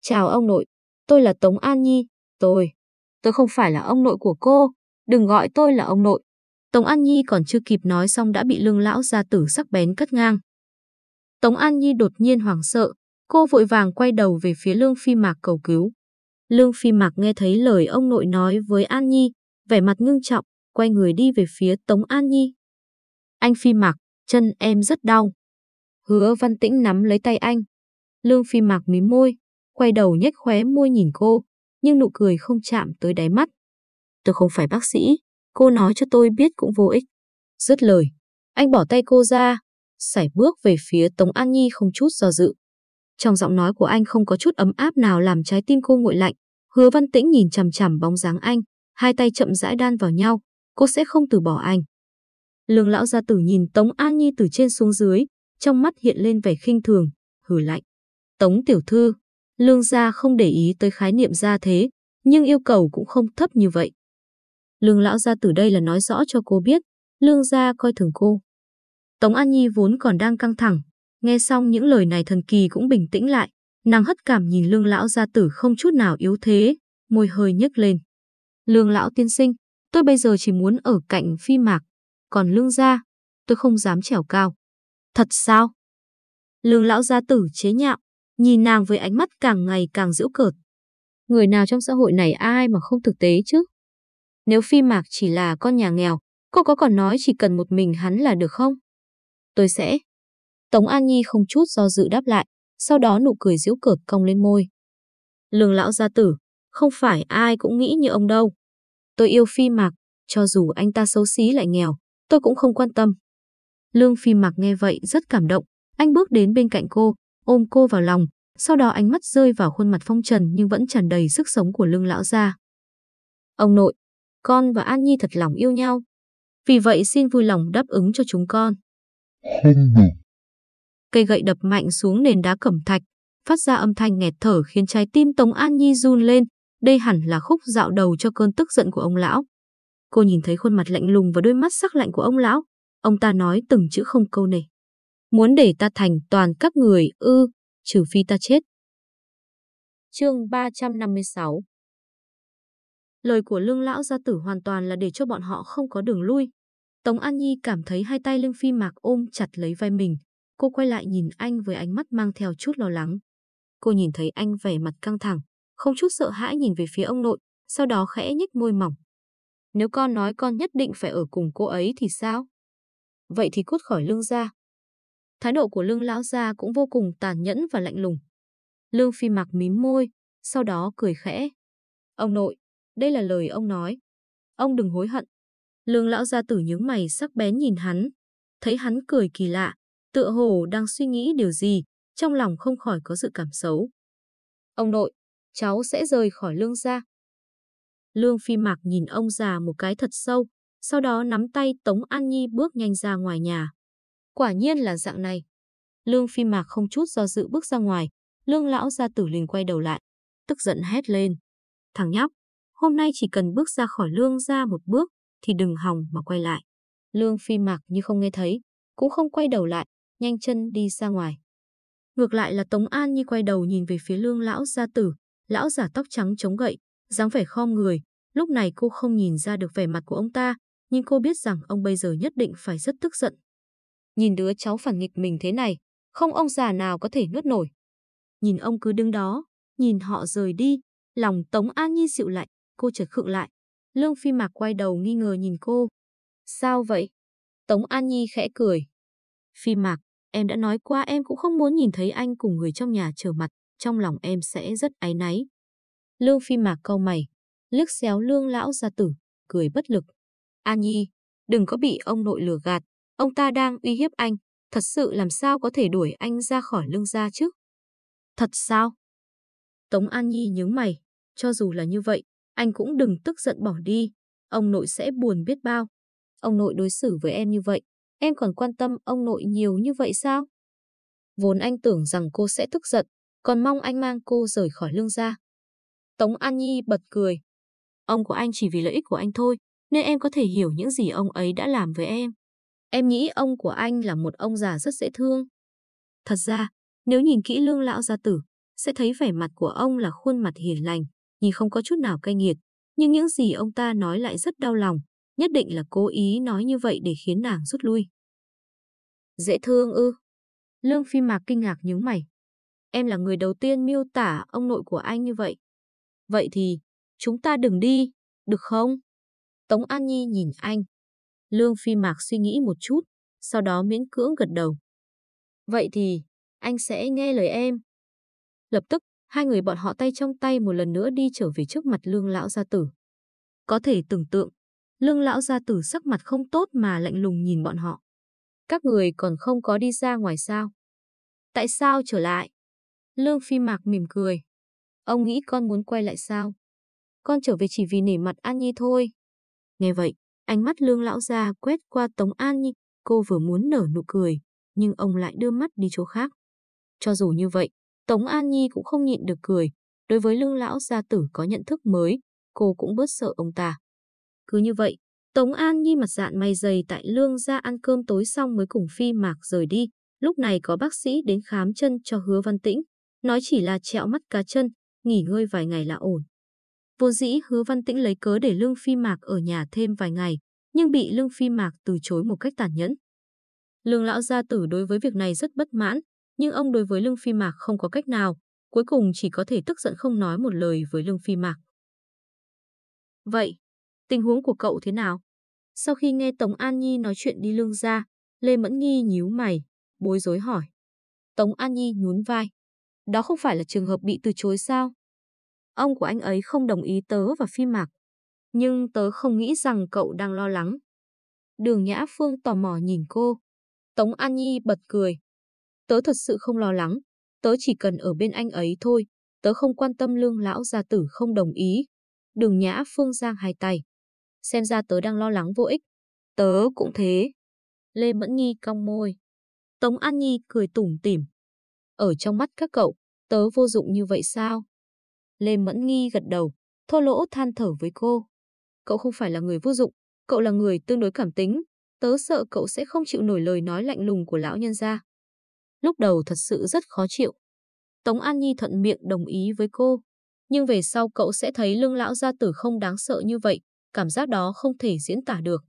Chào ông nội, tôi là Tống An Nhi, tôi. Tôi không phải là ông nội của cô, đừng gọi tôi là ông nội. Tống An Nhi còn chưa kịp nói xong đã bị lương lão gia tử sắc bén cắt ngang. Tống An Nhi đột nhiên hoảng sợ, cô vội vàng quay đầu về phía lương phi mạc cầu cứu. Lương Phi Mạc nghe thấy lời ông nội nói với An Nhi, vẻ mặt ngưng trọng, quay người đi về phía Tống An Nhi. Anh Phi Mạc, chân em rất đau. Hứa Văn Tĩnh nắm lấy tay anh. Lương Phi Mạc mím môi, quay đầu nhếch khóe môi nhìn cô, nhưng nụ cười không chạm tới đáy mắt. Tôi không phải bác sĩ, cô nói cho tôi biết cũng vô ích. Dứt lời, anh bỏ tay cô ra, sải bước về phía Tống An Nhi không chút do dự. Trong giọng nói của anh không có chút ấm áp nào làm trái tim cô nguội lạnh. Hứa Văn Tĩnh nhìn chằm chằm bóng dáng anh, hai tay chậm rãi đan vào nhau, cô sẽ không từ bỏ anh. Lương lão gia tử nhìn Tống An Nhi từ trên xuống dưới, trong mắt hiện lên vẻ khinh thường, hừ lạnh. Tống tiểu thư, lương gia không để ý tới khái niệm gia thế, nhưng yêu cầu cũng không thấp như vậy. Lương lão gia tử đây là nói rõ cho cô biết, lương gia coi thường cô. Tống An Nhi vốn còn đang căng thẳng, nghe xong những lời này thần kỳ cũng bình tĩnh lại, Nàng hất cảm nhìn lương lão gia tử không chút nào yếu thế, môi hơi nhếch lên. Lương lão tiên sinh, tôi bây giờ chỉ muốn ở cạnh phi mạc, còn lương gia, tôi không dám trèo cao. Thật sao? Lương lão gia tử chế nhạo, nhìn nàng với ánh mắt càng ngày càng giễu cợt. Người nào trong xã hội này ai mà không thực tế chứ? Nếu phi mạc chỉ là con nhà nghèo, cô có còn nói chỉ cần một mình hắn là được không? Tôi sẽ. Tống An Nhi không chút do dự đáp lại sau đó nụ cười giễu cợt cong lên môi. Lương lão gia tử, không phải ai cũng nghĩ như ông đâu. Tôi yêu phi mạc, cho dù anh ta xấu xí lại nghèo, tôi cũng không quan tâm. Lương phi mạc nghe vậy rất cảm động, anh bước đến bên cạnh cô, ôm cô vào lòng, sau đó ánh mắt rơi vào khuôn mặt phong trần nhưng vẫn tràn đầy sức sống của lương lão gia. Ông nội, con và An Nhi thật lòng yêu nhau. Vì vậy xin vui lòng đáp ứng cho chúng con. Không được cây gậy đập mạnh xuống nền đá cẩm thạch, phát ra âm thanh nghẹt thở khiến trái tim Tống An Nhi run lên, đây hẳn là khúc dạo đầu cho cơn tức giận của ông lão. Cô nhìn thấy khuôn mặt lạnh lùng và đôi mắt sắc lạnh của ông lão, ông ta nói từng chữ không câu nề. Muốn để ta thành toàn các người ư, trừ phi ta chết. Chương 356 Lời của lương lão gia tử hoàn toàn là để cho bọn họ không có đường lui. Tống An Nhi cảm thấy hai tay lương phi mạc ôm chặt lấy vai mình, Cô quay lại nhìn anh với ánh mắt mang theo chút lo lắng. Cô nhìn thấy anh vẻ mặt căng thẳng, không chút sợ hãi nhìn về phía ông nội, sau đó khẽ nhếch môi mỏng. Nếu con nói con nhất định phải ở cùng cô ấy thì sao? Vậy thì cút khỏi lương gia. Thái độ của lương lão gia cũng vô cùng tàn nhẫn và lạnh lùng. Lương phi mặc mím môi, sau đó cười khẽ. Ông nội, đây là lời ông nói. Ông đừng hối hận. Lương lão gia tử nhướng mày sắc bén nhìn hắn. Thấy hắn cười kỳ lạ, tựa hồ đang suy nghĩ điều gì, trong lòng không khỏi có sự cảm xấu. Ông nội, cháu sẽ rời khỏi lương gia. Lương Phi Mạc nhìn ông già một cái thật sâu, sau đó nắm tay Tống An Nhi bước nhanh ra ngoài nhà. Quả nhiên là dạng này. Lương Phi Mạc không chút do dự bước ra ngoài, lương lão gia tử liền quay đầu lại, tức giận hét lên. Thằng nhóc, hôm nay chỉ cần bước ra khỏi lương gia một bước, thì đừng hòng mà quay lại. Lương Phi Mạc như không nghe thấy, cũng không quay đầu lại, nhanh chân đi ra ngoài. Ngược lại là Tống An Nhi quay đầu nhìn về phía lương lão gia tử, lão giả tóc trắng chống gậy, dáng vẻ khom người. Lúc này cô không nhìn ra được vẻ mặt của ông ta, nhưng cô biết rằng ông bây giờ nhất định phải rất tức giận. Nhìn đứa cháu phản nghịch mình thế này, không ông già nào có thể nuốt nổi. Nhìn ông cứ đứng đó, nhìn họ rời đi, lòng Tống An Nhi dịu lại, cô chợt khựng lại. Lương Phi Mạc quay đầu nghi ngờ nhìn cô. Sao vậy? Tống An Nhi khẽ cười. Phi Mạc, em đã nói qua em cũng không muốn nhìn thấy anh cùng người trong nhà trở mặt, trong lòng em sẽ rất áy náy. Lương Phi Mạc câu mày, liếc xéo lương lão gia tử, cười bất lực. A Nhi, đừng có bị ông nội lừa gạt, ông ta đang uy hiếp anh, thật sự làm sao có thể đuổi anh ra khỏi lương gia chứ? Thật sao? Tống An Nhi nhướng mày, cho dù là như vậy, anh cũng đừng tức giận bỏ đi, ông nội sẽ buồn biết bao. Ông nội đối xử với em như vậy, em còn quan tâm ông nội nhiều như vậy sao? Vốn anh tưởng rằng cô sẽ tức giận, còn mong anh mang cô rời khỏi lương gia. Tống An Nhi bật cười. Ông của anh chỉ vì lợi ích của anh thôi, nên em có thể hiểu những gì ông ấy đã làm với em. Em nghĩ ông của anh là một ông già rất dễ thương. Thật ra, nếu nhìn kỹ lương lão gia tử, sẽ thấy vẻ mặt của ông là khuôn mặt hiền lành, nhìn không có chút nào cay nghiệt. Nhưng những gì ông ta nói lại rất đau lòng, nhất định là cố ý nói như vậy để khiến nàng rút lui. Dễ thương ư? Lương Phi Mạc kinh ngạc nhướng mày. Em là người đầu tiên miêu tả ông nội của anh như vậy. Vậy thì, chúng ta đừng đi, được không? Tống An Nhi nhìn anh. Lương Phi Mạc suy nghĩ một chút, sau đó miễn cưỡng gật đầu. Vậy thì, anh sẽ nghe lời em. Lập tức, hai người bọn họ tay trong tay một lần nữa đi trở về trước mặt lương lão gia tử. Có thể tưởng tượng, lương lão gia tử sắc mặt không tốt mà lạnh lùng nhìn bọn họ. Các người còn không có đi ra ngoài sao? Tại sao trở lại? Lương Phi Mạc mỉm cười. Ông nghĩ con muốn quay lại sao? Con trở về chỉ vì nể mặt An Nhi thôi. Nghe vậy, ánh mắt lương lão gia quét qua Tống An Nhi, cô vừa muốn nở nụ cười, nhưng ông lại đưa mắt đi chỗ khác. Cho dù như vậy, Tống An Nhi cũng không nhịn được cười. Đối với lương lão gia tử có nhận thức mới, cô cũng bớt sợ ông ta. Cứ như vậy, Tống An Nhi mặt dạn mày dày tại lương ra ăn cơm tối xong mới cùng Phi Mạc rời đi. Lúc này có bác sĩ đến khám chân cho hứa văn tĩnh. Nói chỉ là trẹo mắt cá chân, nghỉ ngơi vài ngày là ổn. Vô dĩ hứa văn tĩnh lấy cớ để lương Phi Mạc ở nhà thêm vài ngày, nhưng bị lương Phi Mạc từ chối một cách tàn nhẫn. Lương lão gia tử đối với việc này rất bất mãn, nhưng ông đối với Lương Phi Mạc không có cách nào, cuối cùng chỉ có thể tức giận không nói một lời với Lương Phi Mạc. Vậy, tình huống của cậu thế nào? Sau khi nghe Tống An Nhi nói chuyện đi lương ra, Lê Mẫn Nghi nhíu mày, bối rối hỏi. Tống An Nhi nhún vai. Đó không phải là trường hợp bị từ chối sao? Ông của anh ấy không đồng ý tớ và Phi Mạc. Nhưng tớ không nghĩ rằng cậu đang lo lắng. Đường Nhã Phương tò mò nhìn cô. Tống An Nhi bật cười. Tớ thật sự không lo lắng, tớ chỉ cần ở bên anh ấy thôi, tớ không quan tâm lương lão gia tử không đồng ý. Đường nhã phương giang hai tay. Xem ra tớ đang lo lắng vô ích. Tớ cũng thế. Lê Mẫn Nhi cong môi. Tống An Nhi cười tủm tỉm. Ở trong mắt các cậu, tớ vô dụng như vậy sao? Lê Mẫn Nghi gật đầu, thô lỗ than thở với cô. Cậu không phải là người vô dụng, cậu là người tương đối cảm tính. Tớ sợ cậu sẽ không chịu nổi lời nói lạnh lùng của lão nhân gia. Lúc đầu thật sự rất khó chịu. Tống An Nhi thuận miệng đồng ý với cô. Nhưng về sau cậu sẽ thấy lương lão gia tử không đáng sợ như vậy, cảm giác đó không thể diễn tả được.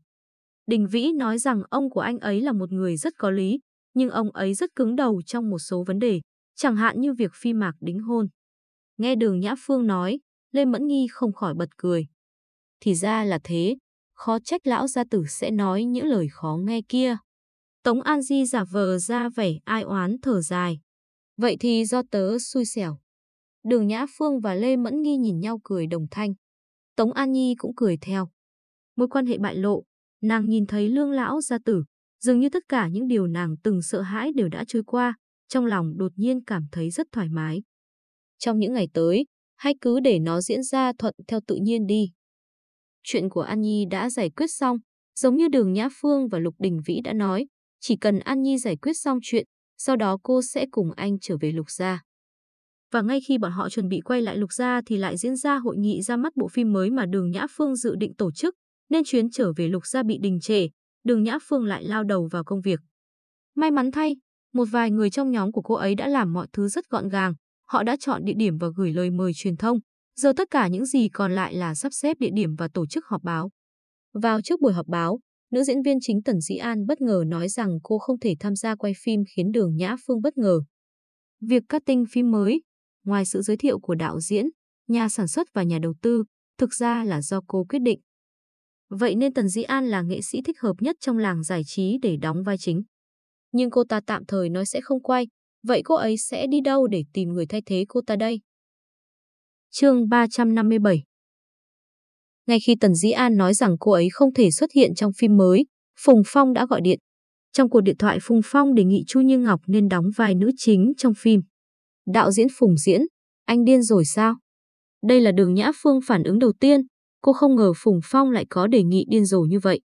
Đình Vĩ nói rằng ông của anh ấy là một người rất có lý, nhưng ông ấy rất cứng đầu trong một số vấn đề, chẳng hạn như việc phi mạc đính hôn. Nghe đường Nhã Phương nói, Lê Mẫn Nghi không khỏi bật cười. Thì ra là thế, khó trách lão gia tử sẽ nói những lời khó nghe kia. Tống An Di giả vờ ra vẻ ai oán thở dài. Vậy thì do tớ xui xẻo. Đường Nhã Phương và Lê Mẫn Nghi nhìn nhau cười đồng thanh. Tống An Nhi cũng cười theo. Mối quan hệ bại lộ, nàng nhìn thấy lương lão gia tử, dường như tất cả những điều nàng từng sợ hãi đều đã trôi qua, trong lòng đột nhiên cảm thấy rất thoải mái. Trong những ngày tới, hãy cứ để nó diễn ra thuận theo tự nhiên đi. Chuyện của An Nhi đã giải quyết xong, giống như đường Nhã Phương và Lục Đình Vĩ đã nói, chỉ cần An Nhi giải quyết xong chuyện, sau đó cô sẽ cùng anh trở về Lục Gia. Và ngay khi bọn họ chuẩn bị quay lại Lục Gia thì lại diễn ra hội nghị ra mắt bộ phim mới mà đường Nhã Phương dự định tổ chức, nên chuyến trở về Lục Gia bị đình trệ, đường Nhã Phương lại lao đầu vào công việc. May mắn thay, một vài người trong nhóm của cô ấy đã làm mọi thứ rất gọn gàng, họ đã chọn địa điểm và gửi lời mời truyền thông. Giờ tất cả những gì còn lại là sắp xếp địa điểm và tổ chức họp báo. Vào trước buổi họp báo, nữ diễn viên chính Tần Dĩ An bất ngờ nói rằng cô không thể tham gia quay phim khiến Đường Nhã Phương bất ngờ. Việc casting phim mới, ngoài sự giới thiệu của đạo diễn, nhà sản xuất và nhà đầu tư, thực ra là do cô quyết định. Vậy nên Tần Dĩ An là nghệ sĩ thích hợp nhất trong làng giải trí để đóng vai chính. Nhưng cô ta tạm thời nói sẽ không quay, vậy cô ấy sẽ đi đâu để tìm người thay thế cô ta đây? Chương 357 Ngay khi Tần Dĩ An nói rằng cô ấy không thể xuất hiện trong phim mới, Phùng Phong đã gọi điện. Trong cuộc điện thoại Phùng Phong đề nghị Chu Như Ngọc nên đóng vai nữ chính trong phim. Đạo diễn Phùng diễn, anh điên rồi sao? Đây là đường Nhã Phương phản ứng đầu tiên, cô không ngờ Phùng Phong lại có đề nghị điên rồ như vậy.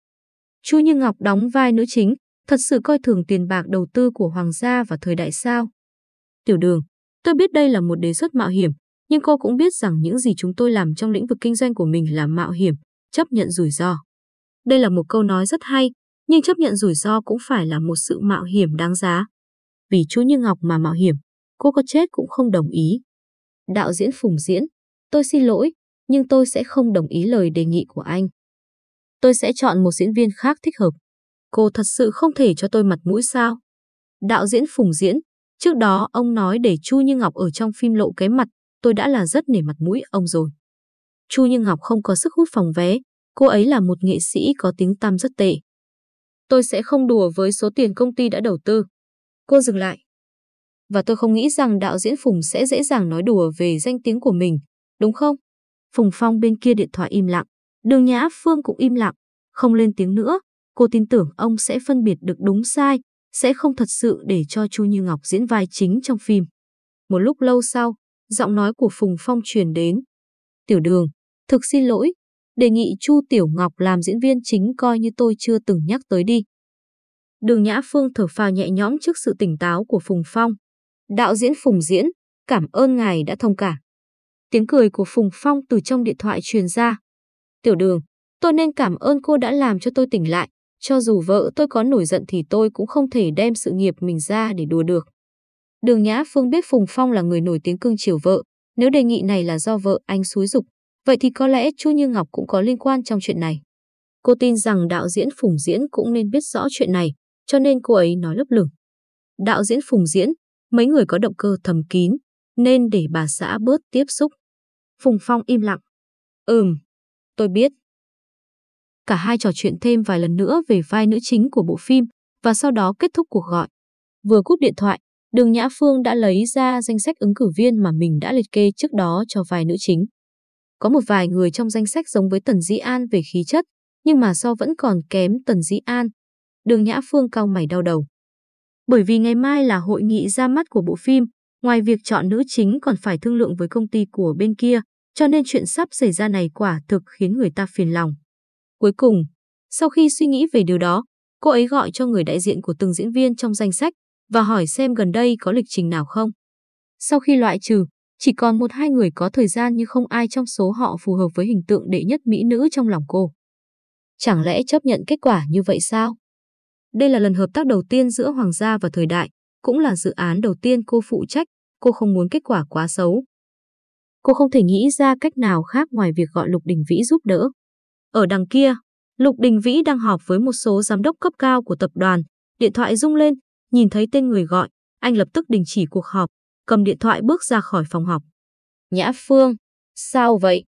Chu Như Ngọc đóng vai nữ chính, thật sự coi thường tiền bạc đầu tư của Hoàng gia và thời đại sao. Tiểu đường, tôi biết đây là một đề xuất mạo hiểm, nhưng cô cũng biết rằng những gì chúng tôi làm trong lĩnh vực kinh doanh của mình là mạo hiểm, chấp nhận rủi ro. Đây là một câu nói rất hay, nhưng chấp nhận rủi ro cũng phải là một sự mạo hiểm đáng giá. Vì chú Như Ngọc mà mạo hiểm, cô có chết cũng không đồng ý. Đạo diễn Phùng Diễn, tôi xin lỗi, nhưng tôi sẽ không đồng ý lời đề nghị của anh. Tôi sẽ chọn một diễn viên khác thích hợp. Cô thật sự không thể cho tôi mặt mũi sao? Đạo diễn Phùng Diễn, trước đó ông nói để Chu Như Ngọc ở trong phim lộ cái mặt, tôi đã là rất nể mặt mũi ông rồi. Chu Như Ngọc không có sức hút phòng vé, cô ấy là một nghệ sĩ có tiếng tăm rất tệ. Tôi sẽ không đùa với số tiền công ty đã đầu tư. Cô dừng lại. Và tôi không nghĩ rằng đạo diễn Phùng sẽ dễ dàng nói đùa về danh tiếng của mình, đúng không? Phùng Phong bên kia điện thoại im lặng, đường Nhã Phương cũng im lặng, không lên tiếng nữa. Cô tin tưởng ông sẽ phân biệt được đúng sai, sẽ không thật sự để cho Chu Như Ngọc diễn vai chính trong phim. Một lúc lâu sau, giọng nói của Phùng Phong truyền đến. Tiểu đường, thực xin lỗi, đề nghị Chu Tiểu Ngọc làm diễn viên chính coi như tôi chưa từng nhắc tới đi. Đường Nhã Phương thở phào nhẹ nhõm trước sự tỉnh táo của Phùng Phong. Đạo diễn Phùng diễn, cảm ơn ngài đã thông cảm. Tiếng cười của Phùng Phong từ trong điện thoại truyền ra. Tiểu đường, tôi nên cảm ơn cô đã làm cho tôi tỉnh lại. Cho dù vợ tôi có nổi giận thì tôi cũng không thể đem sự nghiệp mình ra để đùa được. Đường Nhã Phương biết Phùng Phong là người nổi tiếng cưng chiều vợ. Nếu đề nghị này là do vợ anh xúi dục, vậy thì có lẽ Chu Như Ngọc cũng có liên quan trong chuyện này. Cô tin rằng đạo diễn Phùng Diễn cũng nên biết rõ chuyện này, cho nên cô ấy nói lấp lửng. Đạo diễn Phùng Diễn, mấy người có động cơ thầm kín, nên để bà xã bớt tiếp xúc. Phùng Phong im lặng. Ừm, tôi biết. Cả hai trò chuyện thêm vài lần nữa về vai nữ chính của bộ phim và sau đó kết thúc cuộc gọi. Vừa cúp điện thoại, Đường Nhã Phương đã lấy ra danh sách ứng cử viên mà mình đã liệt kê trước đó cho vai nữ chính. Có một vài người trong danh sách giống với Tần Dĩ An về khí chất, nhưng mà so vẫn còn kém Tần Dĩ An. Đường Nhã Phương cau mày đau đầu. Bởi vì ngày mai là hội nghị ra mắt của bộ phim, ngoài việc chọn nữ chính còn phải thương lượng với công ty của bên kia, cho nên chuyện sắp xảy ra này quả thực khiến người ta phiền lòng. Cuối cùng, sau khi suy nghĩ về điều đó, cô ấy gọi cho người đại diện của từng diễn viên trong danh sách và hỏi xem gần đây có lịch trình nào không. Sau khi loại trừ, chỉ còn một hai người có thời gian nhưng không ai trong số họ phù hợp với hình tượng đệ nhất mỹ nữ trong lòng cô. Chẳng lẽ chấp nhận kết quả như vậy sao? Đây là lần hợp tác đầu tiên giữa Hoàng gia và thời đại, cũng là dự án đầu tiên cô phụ trách, cô không muốn kết quả quá xấu. Cô không thể nghĩ ra cách nào khác ngoài việc gọi Lục Đình Vĩ giúp đỡ. Ở đằng kia, Lục Đình Vĩ đang họp với một số giám đốc cấp cao của tập đoàn, điện thoại rung lên, Nhìn thấy tên người gọi, anh lập tức đình chỉ cuộc họp, cầm điện thoại bước ra khỏi phòng họp. Nhã Phương, sao vậy?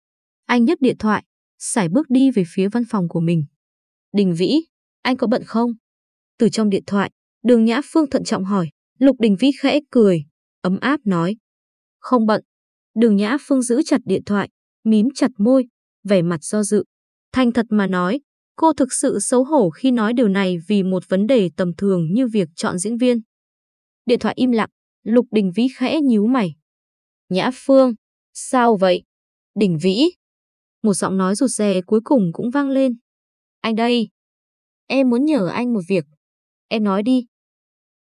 Anh nhấc điện thoại, sải bước đi về phía văn phòng của mình. Đình Vĩ, anh có bận không? Từ trong điện thoại, đường Nhã Phương thận trọng hỏi, Lục Đình Vĩ khẽ cười, ấm áp nói. Không bận. Đường Nhã Phương giữ chặt điện thoại, mím chặt môi, vẻ mặt do dự. Thành thật mà nói, cô thực sự xấu hổ khi nói điều này vì một vấn đề tầm thường như việc chọn diễn viên. Điện thoại im lặng, Lục Đình Vĩ khẽ nhíu mày. Nhã Phương, sao vậy? Đình Vĩ. Một giọng nói rụt rè cuối cùng cũng vang lên. Anh đây. Em muốn nhờ anh một việc. Em nói đi.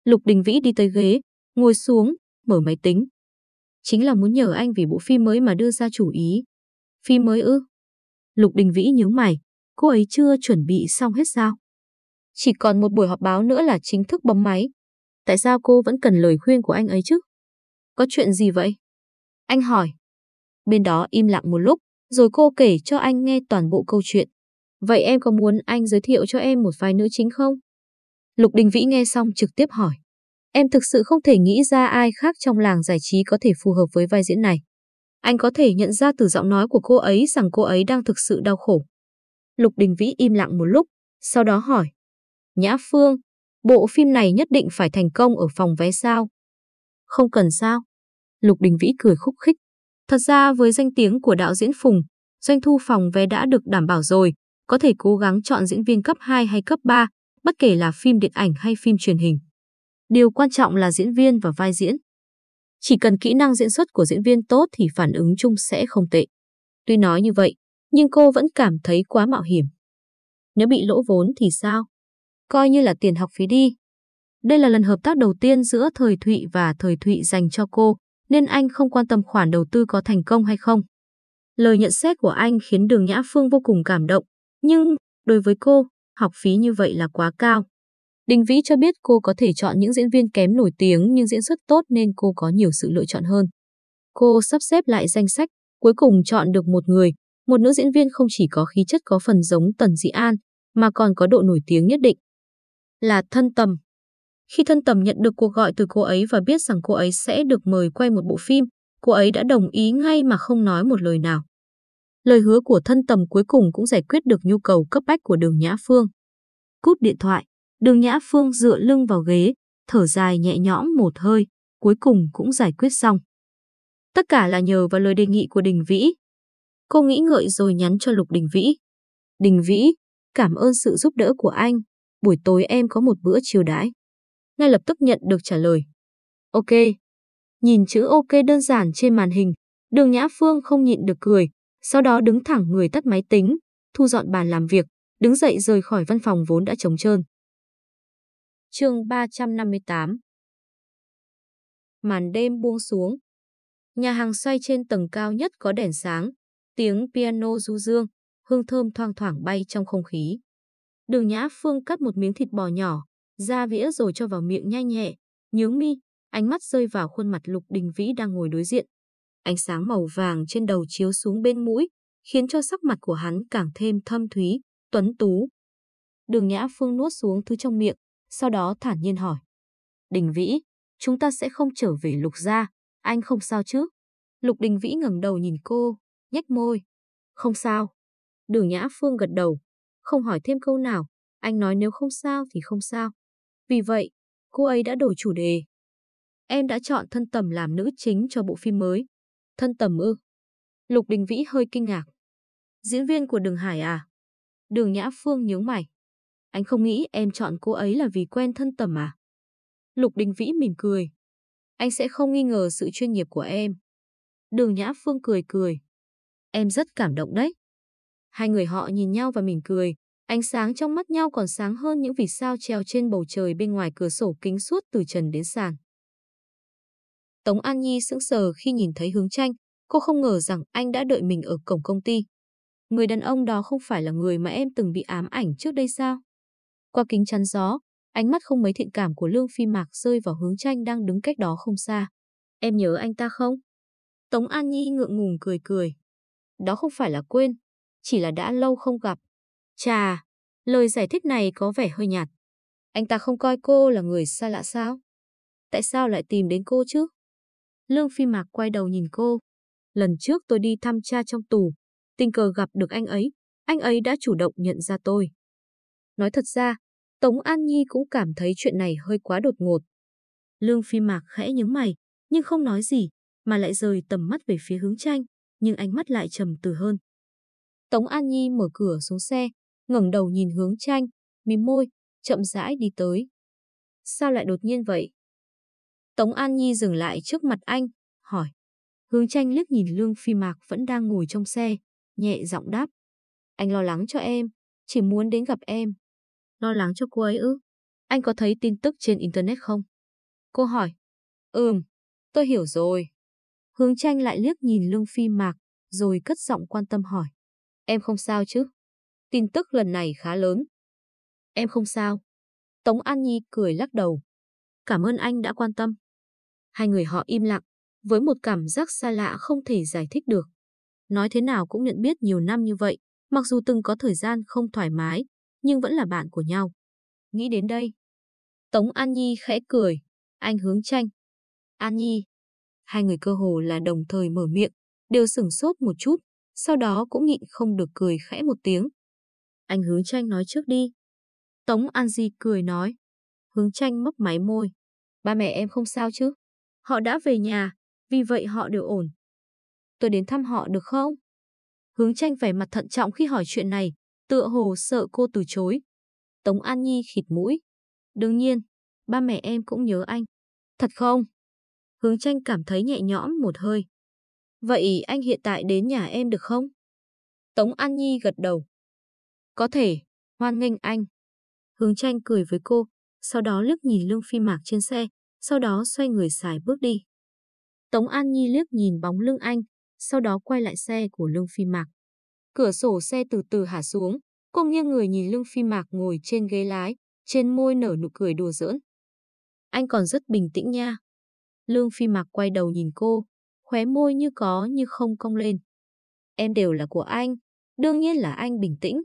Lục Đình Vĩ đi tới ghế, ngồi xuống, mở máy tính. Chính là muốn nhờ anh vì bộ phim mới mà đưa ra chủ ý. Phim mới ư? Lục Đình Vĩ nhớ mày, cô ấy chưa chuẩn bị xong hết sao? Chỉ còn một buổi họp báo nữa là chính thức bấm máy. Tại sao cô vẫn cần lời khuyên của anh ấy chứ? Có chuyện gì vậy? Anh hỏi. Bên đó im lặng một lúc, rồi cô kể cho anh nghe toàn bộ câu chuyện. Vậy em có muốn anh giới thiệu cho em một vài nữ chính không? Lục Đình Vĩ nghe xong trực tiếp hỏi. Em thực sự không thể nghĩ ra ai khác trong làng giải trí có thể phù hợp với vai diễn này. Anh có thể nhận ra từ giọng nói của cô ấy rằng cô ấy đang thực sự đau khổ. Lục Đình Vĩ im lặng một lúc, sau đó hỏi. Nhã Phương, bộ phim này nhất định phải thành công ở phòng vé sao? Không cần sao. Lục Đình Vĩ cười khúc khích. Thật ra với danh tiếng của đạo diễn Phùng, doanh thu phòng vé đã được đảm bảo rồi, có thể cố gắng chọn diễn viên cấp 2 hay cấp 3, bất kể là phim điện ảnh hay phim truyền hình. Điều quan trọng là diễn viên và vai diễn. Chỉ cần kỹ năng diễn xuất của diễn viên tốt thì phản ứng chung sẽ không tệ. Tuy nói như vậy, nhưng cô vẫn cảm thấy quá mạo hiểm. Nếu bị lỗ vốn thì sao? Coi như là tiền học phí đi. Đây là lần hợp tác đầu tiên giữa Thời Thụy và Thời Thụy dành cho cô, nên anh không quan tâm khoản đầu tư có thành công hay không. Lời nhận xét của anh khiến Đường Nhã Phương vô cùng cảm động, nhưng đối với cô, học phí như vậy là quá cao. Đình Vĩ cho biết cô có thể chọn những diễn viên kém nổi tiếng nhưng diễn xuất tốt nên cô có nhiều sự lựa chọn hơn. Cô sắp xếp lại danh sách, cuối cùng chọn được một người, một nữ diễn viên không chỉ có khí chất có phần giống Tần Dĩ An, mà còn có độ nổi tiếng nhất định. Là thân tầm. Khi thân tầm nhận được cuộc gọi từ cô ấy và biết rằng cô ấy sẽ được mời quay một bộ phim, cô ấy đã đồng ý ngay mà không nói một lời nào. Lời hứa của thân tầm cuối cùng cũng giải quyết được nhu cầu cấp bách của đường Nhã Phương. Cút điện thoại, đường Nhã Phương dựa lưng vào ghế, thở dài nhẹ nhõm một hơi, cuối cùng cũng giải quyết xong. Tất cả là nhờ vào lời đề nghị của Đình Vĩ. Cô nghĩ ngợi rồi nhắn cho Lục Đình Vĩ. Đình Vĩ, cảm ơn sự giúp đỡ của anh, buổi tối em có một bữa chiều đãi. Ngay lập tức nhận được trả lời. Ok. Nhìn chữ ok đơn giản trên màn hình, đường Nhã Phương không nhịn được cười, sau đó đứng thẳng người tắt máy tính, thu dọn bàn làm việc, đứng dậy rời khỏi văn phòng vốn đã trống trơn chương 358 Màn đêm buông xuống. Nhà hàng xoay trên tầng cao nhất có đèn sáng, tiếng piano du dương, hương thơm thoang thoảng bay trong không khí. Đường Nhã Phương cắt một miếng thịt bò nhỏ, ra vĩa rồi cho vào miệng nhanh nhẹ, nhướng mi, ánh mắt rơi vào khuôn mặt Lục Đình Vĩ đang ngồi đối diện. Ánh sáng màu vàng trên đầu chiếu xuống bên mũi, khiến cho sắc mặt của hắn càng thêm thâm thúy, tuấn tú. Đường Nhã Phương nuốt xuống thứ trong miệng, sau đó thản nhiên hỏi. Đình Vĩ, chúng ta sẽ không trở về Lục gia, anh không sao chứ? Lục Đình Vĩ ngẩng đầu nhìn cô, nhếch môi. Không sao. Đường Nhã Phương gật đầu, không hỏi thêm câu nào, anh nói nếu không sao thì không sao. Vì vậy, cô ấy đã đổi chủ đề. Em đã chọn thân tầm làm nữ chính cho bộ phim mới. Thân tầm ư? Lục Đình Vĩ hơi kinh ngạc. Diễn viên của Đường Hải à? Đường Nhã Phương nhướng mày. Anh không nghĩ em chọn cô ấy là vì quen thân tầm à? Lục Đình Vĩ mỉm cười. Anh sẽ không nghi ngờ sự chuyên nghiệp của em. Đường Nhã Phương cười cười. Em rất cảm động đấy. Hai người họ nhìn nhau và mỉm cười. Ánh sáng trong mắt nhau còn sáng hơn những vì sao treo trên bầu trời bên ngoài cửa sổ kính suốt từ trần đến sàn. Tống An Nhi sững sờ khi nhìn thấy hướng tranh, cô không ngờ rằng anh đã đợi mình ở cổng công ty. Người đàn ông đó không phải là người mà em từng bị ám ảnh trước đây sao? Qua kính chắn gió, ánh mắt không mấy thiện cảm của Lương Phi Mạc rơi vào hướng tranh đang đứng cách đó không xa. Em nhớ anh ta không? Tống An Nhi ngượng ngùng cười cười. Đó không phải là quên, chỉ là đã lâu không gặp. Chà, lời giải thích này có vẻ hơi nhạt. Anh ta không coi cô là người xa lạ sao? Tại sao lại tìm đến cô chứ? Lương Phi Mạc quay đầu nhìn cô. Lần trước tôi đi thăm cha trong tù, tình cờ gặp được anh ấy, anh ấy đã chủ động nhận ra tôi. Nói thật ra, Tống An Nhi cũng cảm thấy chuyện này hơi quá đột ngột. Lương Phi Mạc khẽ nhướng mày, nhưng không nói gì, mà lại rời tầm mắt về phía hướng tranh, nhưng ánh mắt lại trầm từ hơn. Tống An Nhi mở cửa xuống xe, ngẩng đầu nhìn hướng tranh, mím môi, chậm rãi đi tới. Sao lại đột nhiên vậy? Tống An Nhi dừng lại trước mặt anh, hỏi. Hướng tranh liếc nhìn Lương Phi Mạc vẫn đang ngồi trong xe, nhẹ giọng đáp. Anh lo lắng cho em, chỉ muốn đến gặp em. Lo lắng cho cô ấy ư? Anh có thấy tin tức trên Internet không? Cô hỏi. Ừm, tôi hiểu rồi. Hướng tranh lại liếc nhìn Lương Phi Mạc, rồi cất giọng quan tâm hỏi. Em không sao chứ? Tin tức lần này khá lớn. Em không sao. Tống An Nhi cười lắc đầu. Cảm ơn anh đã quan tâm. Hai người họ im lặng, với một cảm giác xa lạ không thể giải thích được. Nói thế nào cũng nhận biết nhiều năm như vậy, mặc dù từng có thời gian không thoải mái, nhưng vẫn là bạn của nhau. Nghĩ đến đây. Tống An Nhi khẽ cười, anh hướng tranh. An Nhi. Hai người cơ hồ là đồng thời mở miệng, đều sửng sốt một chút, sau đó cũng nhịn không được cười khẽ một tiếng. Anh hướng tranh nói trước đi. Tống An Di cười nói. Hướng tranh mấp máy môi. Ba mẹ em không sao chứ? Họ đã về nhà, vì vậy họ đều ổn. Tôi đến thăm họ được không? Hướng tranh vẻ mặt thận trọng khi hỏi chuyện này, tựa hồ sợ cô từ chối. Tống An Nhi khịt mũi. Đương nhiên, ba mẹ em cũng nhớ anh. Thật không? Hướng tranh cảm thấy nhẹ nhõm một hơi. Vậy anh hiện tại đến nhà em được không? Tống An Nhi gật đầu. Có thể, hoan nghênh anh. Hướng tranh cười với cô, sau đó liếc nhìn lương phi mạc trên xe, sau đó xoay người xài bước đi. Tống An Nhi liếc nhìn bóng lưng anh, sau đó quay lại xe của lương phi mạc. Cửa sổ xe từ từ hạ xuống, cô nghiêng người nhìn lương phi mạc ngồi trên ghế lái, trên môi nở nụ cười đùa giỡn. Anh còn rất bình tĩnh nha. Lương phi mạc quay đầu nhìn cô, khóe môi như có như không cong lên. Em đều là của anh, đương nhiên là anh bình tĩnh.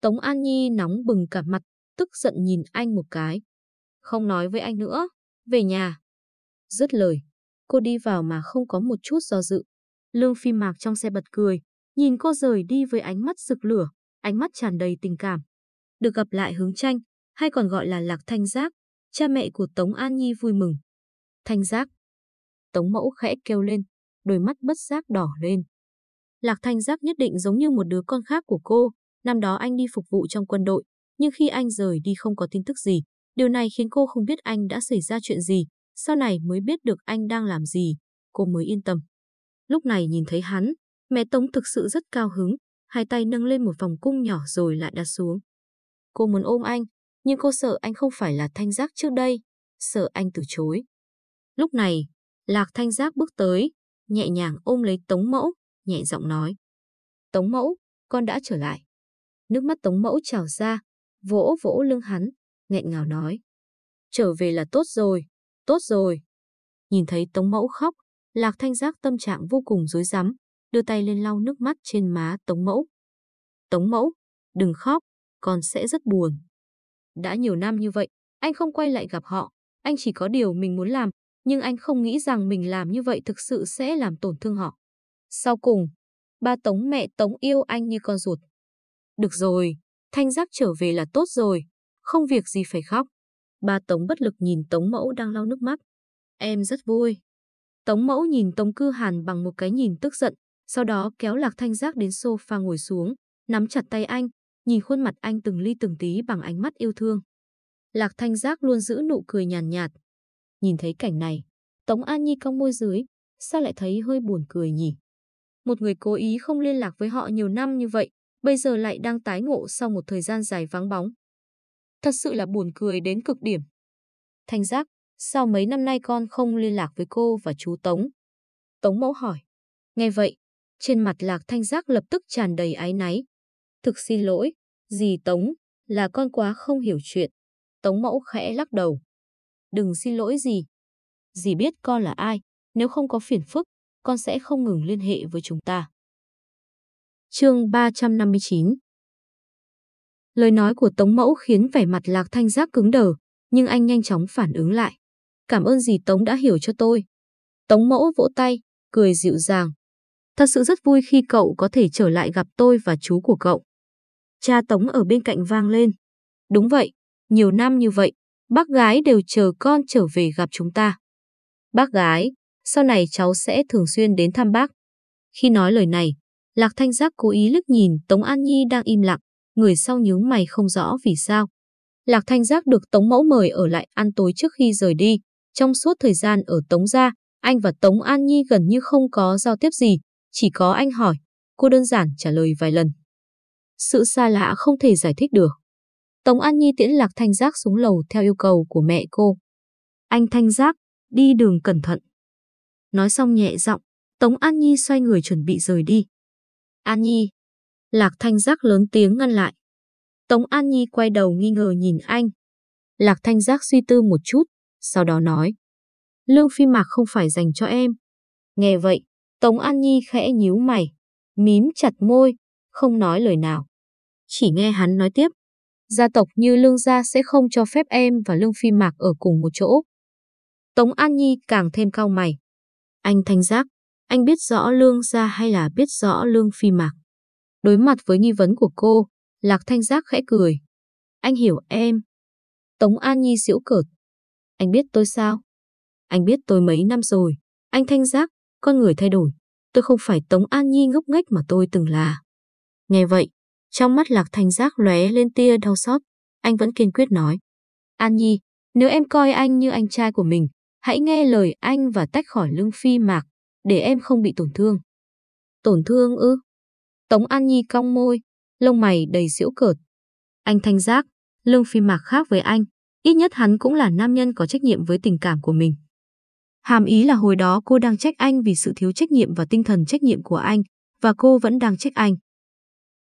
Tống An Nhi nóng bừng cả mặt, tức giận nhìn anh một cái. Không nói với anh nữa, về nhà. Dứt lời, cô đi vào mà không có một chút do dự. Lương Phi Mạc trong xe bật cười, nhìn cô rời đi với ánh mắt rực lửa, ánh mắt tràn đầy tình cảm. Được gặp lại hướng tranh, hay còn gọi là Lạc Thanh Giác, cha mẹ của Tống An Nhi vui mừng. Thanh Giác. Tống mẫu khẽ kêu lên, đôi mắt bất giác đỏ lên. Lạc Thanh Giác nhất định giống như một đứa con khác của cô, năm đó anh đi phục vụ trong quân đội, nhưng khi anh rời đi không có tin tức gì. Điều này khiến cô không biết anh đã xảy ra chuyện gì, sau này mới biết được anh đang làm gì, cô mới yên tâm. Lúc này nhìn thấy hắn, mẹ Tống thực sự rất cao hứng, hai tay nâng lên một vòng cung nhỏ rồi lại đặt xuống. Cô muốn ôm anh, nhưng cô sợ anh không phải là thanh giác trước đây, sợ anh từ chối. Lúc này, Lạc Thanh Giác bước tới, nhẹ nhàng ôm lấy Tống Mẫu, nhẹ giọng nói. Tống Mẫu, con đã trở lại. Nước mắt Tống Mẫu trào ra, vỗ vỗ lưng hắn, nghẹn ngào nói. Trở về là tốt rồi, tốt rồi. Nhìn thấy Tống Mẫu khóc, Lạc Thanh Giác tâm trạng vô cùng rối rắm, đưa tay lên lau nước mắt trên má Tống Mẫu. Tống Mẫu, đừng khóc, con sẽ rất buồn. Đã nhiều năm như vậy, anh không quay lại gặp họ, anh chỉ có điều mình muốn làm, nhưng anh không nghĩ rằng mình làm như vậy thực sự sẽ làm tổn thương họ. Sau cùng, ba Tống mẹ Tống yêu anh như con ruột. Được rồi, Thanh Giác trở về là tốt rồi, không việc gì phải khóc. Ba Tống bất lực nhìn Tống Mẫu đang lau nước mắt. Em rất vui. Tống Mẫu nhìn Tống Cư Hàn bằng một cái nhìn tức giận, sau đó kéo Lạc Thanh Giác đến sofa ngồi xuống, nắm chặt tay anh, nhìn khuôn mặt anh từng ly từng tí bằng ánh mắt yêu thương. Lạc Thanh Giác luôn giữ nụ cười nhàn nhạt, nhạt. Nhìn thấy cảnh này, Tống An Nhi cong môi dưới, sao lại thấy hơi buồn cười nhỉ? Một người cố ý không liên lạc với họ nhiều năm như vậy, bây giờ lại đang tái ngộ sau một thời gian dài vắng bóng. Thật sự là buồn cười đến cực điểm. Thanh giác, sao mấy năm nay con không liên lạc với cô và chú Tống? Tống mẫu hỏi. Nghe vậy, trên mặt lạc thanh giác lập tức tràn đầy áy náy. Thực xin lỗi, dì Tống, là con quá không hiểu chuyện. Tống mẫu khẽ lắc đầu. Đừng xin lỗi gì. Dì biết con là ai, nếu không có phiền phức, con sẽ không ngừng liên hệ với chúng ta. Chương 359 Lời nói của Tống Mẫu khiến vẻ mặt Lạc Thanh Giác cứng đờ, nhưng anh nhanh chóng phản ứng lại. Cảm ơn gì Tống đã hiểu cho tôi. Tống Mẫu vỗ tay, cười dịu dàng. Thật sự rất vui khi cậu có thể trở lại gặp tôi và chú của cậu. Cha Tống ở bên cạnh vang lên. Đúng vậy, nhiều năm như vậy, bác gái đều chờ con trở về gặp chúng ta. Bác gái, sau này cháu sẽ thường xuyên đến thăm bác. Khi nói lời này, Lạc Thanh Giác cố ý lức nhìn Tống An Nhi đang im lặng, người sau nhướng mày không rõ vì sao. Lạc Thanh Giác được Tống Mẫu mời ở lại ăn tối trước khi rời đi. Trong suốt thời gian ở Tống Gia, anh và Tống An Nhi gần như không có giao tiếp gì, chỉ có anh hỏi, cô đơn giản trả lời vài lần. Sự xa lạ không thể giải thích được. Tống An Nhi tiễn Lạc Thanh Giác xuống lầu theo yêu cầu của mẹ cô. Anh Thanh Giác, đi đường cẩn thận. Nói xong nhẹ giọng, Tống An Nhi xoay người chuẩn bị rời đi. An Nhi. Lạc Thanh Giác lớn tiếng ngăn lại. Tống An Nhi quay đầu nghi ngờ nhìn anh. Lạc Thanh Giác suy tư một chút, sau đó nói. Lương phi mạc không phải dành cho em. Nghe vậy, Tống An Nhi khẽ nhíu mày, mím chặt môi, không nói lời nào. Chỉ nghe hắn nói tiếp. Gia tộc như Lương Gia sẽ không cho phép em và Lương Phi Mạc ở cùng một chỗ. Tống An Nhi càng thêm cao mày. Anh Thanh Giác, anh biết rõ Lương Gia hay là biết rõ Lương Phi Mạc? Đối mặt với nghi vấn của cô, Lạc Thanh Giác khẽ cười. Anh hiểu em. Tống An Nhi giễu cợt. Anh biết tôi sao? Anh biết tôi mấy năm rồi. Anh Thanh Giác, con người thay đổi. Tôi không phải Tống An Nhi ngốc nghếch mà tôi từng là. Nghe vậy, trong mắt Lạc Thanh Giác lóe lên tia đau xót. Anh vẫn kiên quyết nói. An Nhi, nếu em coi anh như anh trai của mình, hãy nghe lời anh và tách khỏi lương phi mạc, để em không bị tổn thương. Tổn thương ư? Tống An Nhi cong môi, lông mày đầy giễu cợt. Anh thanh giác, lương phi mạc khác với anh, ít nhất hắn cũng là nam nhân có trách nhiệm với tình cảm của mình. Hàm ý là hồi đó cô đang trách anh vì sự thiếu trách nhiệm và tinh thần trách nhiệm của anh, và cô vẫn đang trách anh.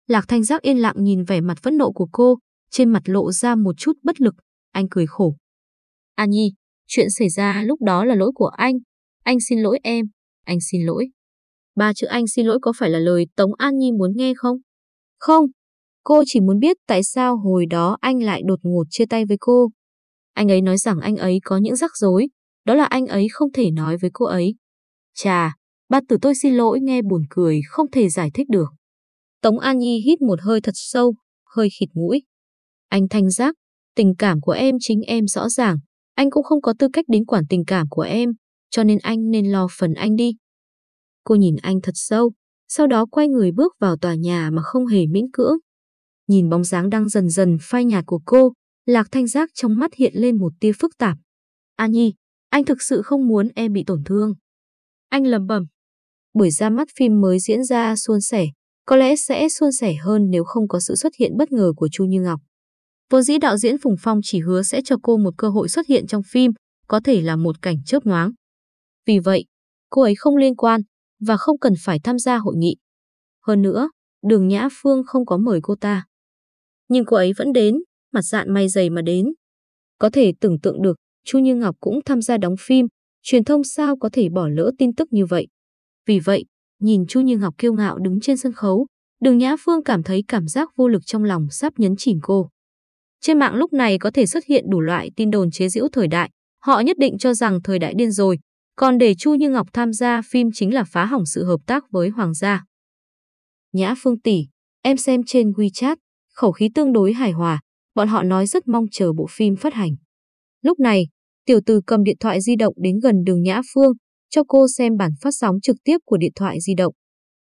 Lạc thanh giác yên lặng nhìn vẻ mặt phẫn nộ của cô, trên mặt lộ ra một chút bất lực, anh cười khổ. An Nhi, chuyện xảy ra lúc đó là lỗi của anh, anh xin lỗi em, anh xin lỗi. Ba chữ anh xin lỗi có phải là lời Tống An Nhi muốn nghe không? Không, cô chỉ muốn biết tại sao hồi đó anh lại đột ngột chia tay với cô. Anh ấy nói rằng anh ấy có những rắc rối, đó là anh ấy không thể nói với cô ấy. Chà, ba tử tôi xin lỗi nghe buồn cười không thể giải thích được. Tống An Nhi hít một hơi thật sâu, hơi khịt mũi. Anh thanh giác, tình cảm của em chính em rõ ràng, anh cũng không có tư cách đến quản tình cảm của em, cho nên anh nên lo phần anh đi. Cô nhìn anh thật sâu, sau đó quay người bước vào tòa nhà mà không hề miễn cưỡng. Nhìn bóng dáng đang dần dần phai nhạt của cô, Lạc Thanh Giác trong mắt hiện lên một tia phức tạp. An Nhi, anh thực sự không muốn em bị tổn thương. Anh lầm bầm. Buổi ra mắt phim mới diễn ra suôn sẻ, có lẽ sẽ suôn sẻ hơn nếu không có sự xuất hiện bất ngờ của Chu Như Ngọc. Vốn dĩ đạo diễn Phùng Phong chỉ hứa sẽ cho cô một cơ hội xuất hiện trong phim, có thể là một cảnh chớp nhoáng. Vì vậy, cô ấy không liên quan và không cần phải tham gia hội nghị. Hơn nữa, đường Nhã Phương không có mời cô ta. Nhưng cô ấy vẫn đến, mặt dạn may dày mà đến. Có thể tưởng tượng được, Chu Như Ngọc cũng tham gia đóng phim, truyền thông sao có thể bỏ lỡ tin tức như vậy. Vì vậy, nhìn Chu Như Ngọc kiêu ngạo đứng trên sân khấu, đường Nhã Phương cảm thấy cảm giác vô lực trong lòng sắp nhấn chìm cô. Trên mạng lúc này có thể xuất hiện đủ loại tin đồn chế giễu thời đại, họ nhất định cho rằng thời đại điên rồi, còn để Chu Như Ngọc tham gia phim chính là phá hỏng sự hợp tác với Hoàng gia. Nhã Phương tỷ, em xem trên WeChat, khẩu khí tương đối hài hòa, bọn họ nói rất mong chờ bộ phim phát hành. Lúc này, tiểu từ cầm điện thoại di động đến gần đường Nhã Phương, cho cô xem bản phát sóng trực tiếp của điện thoại di động.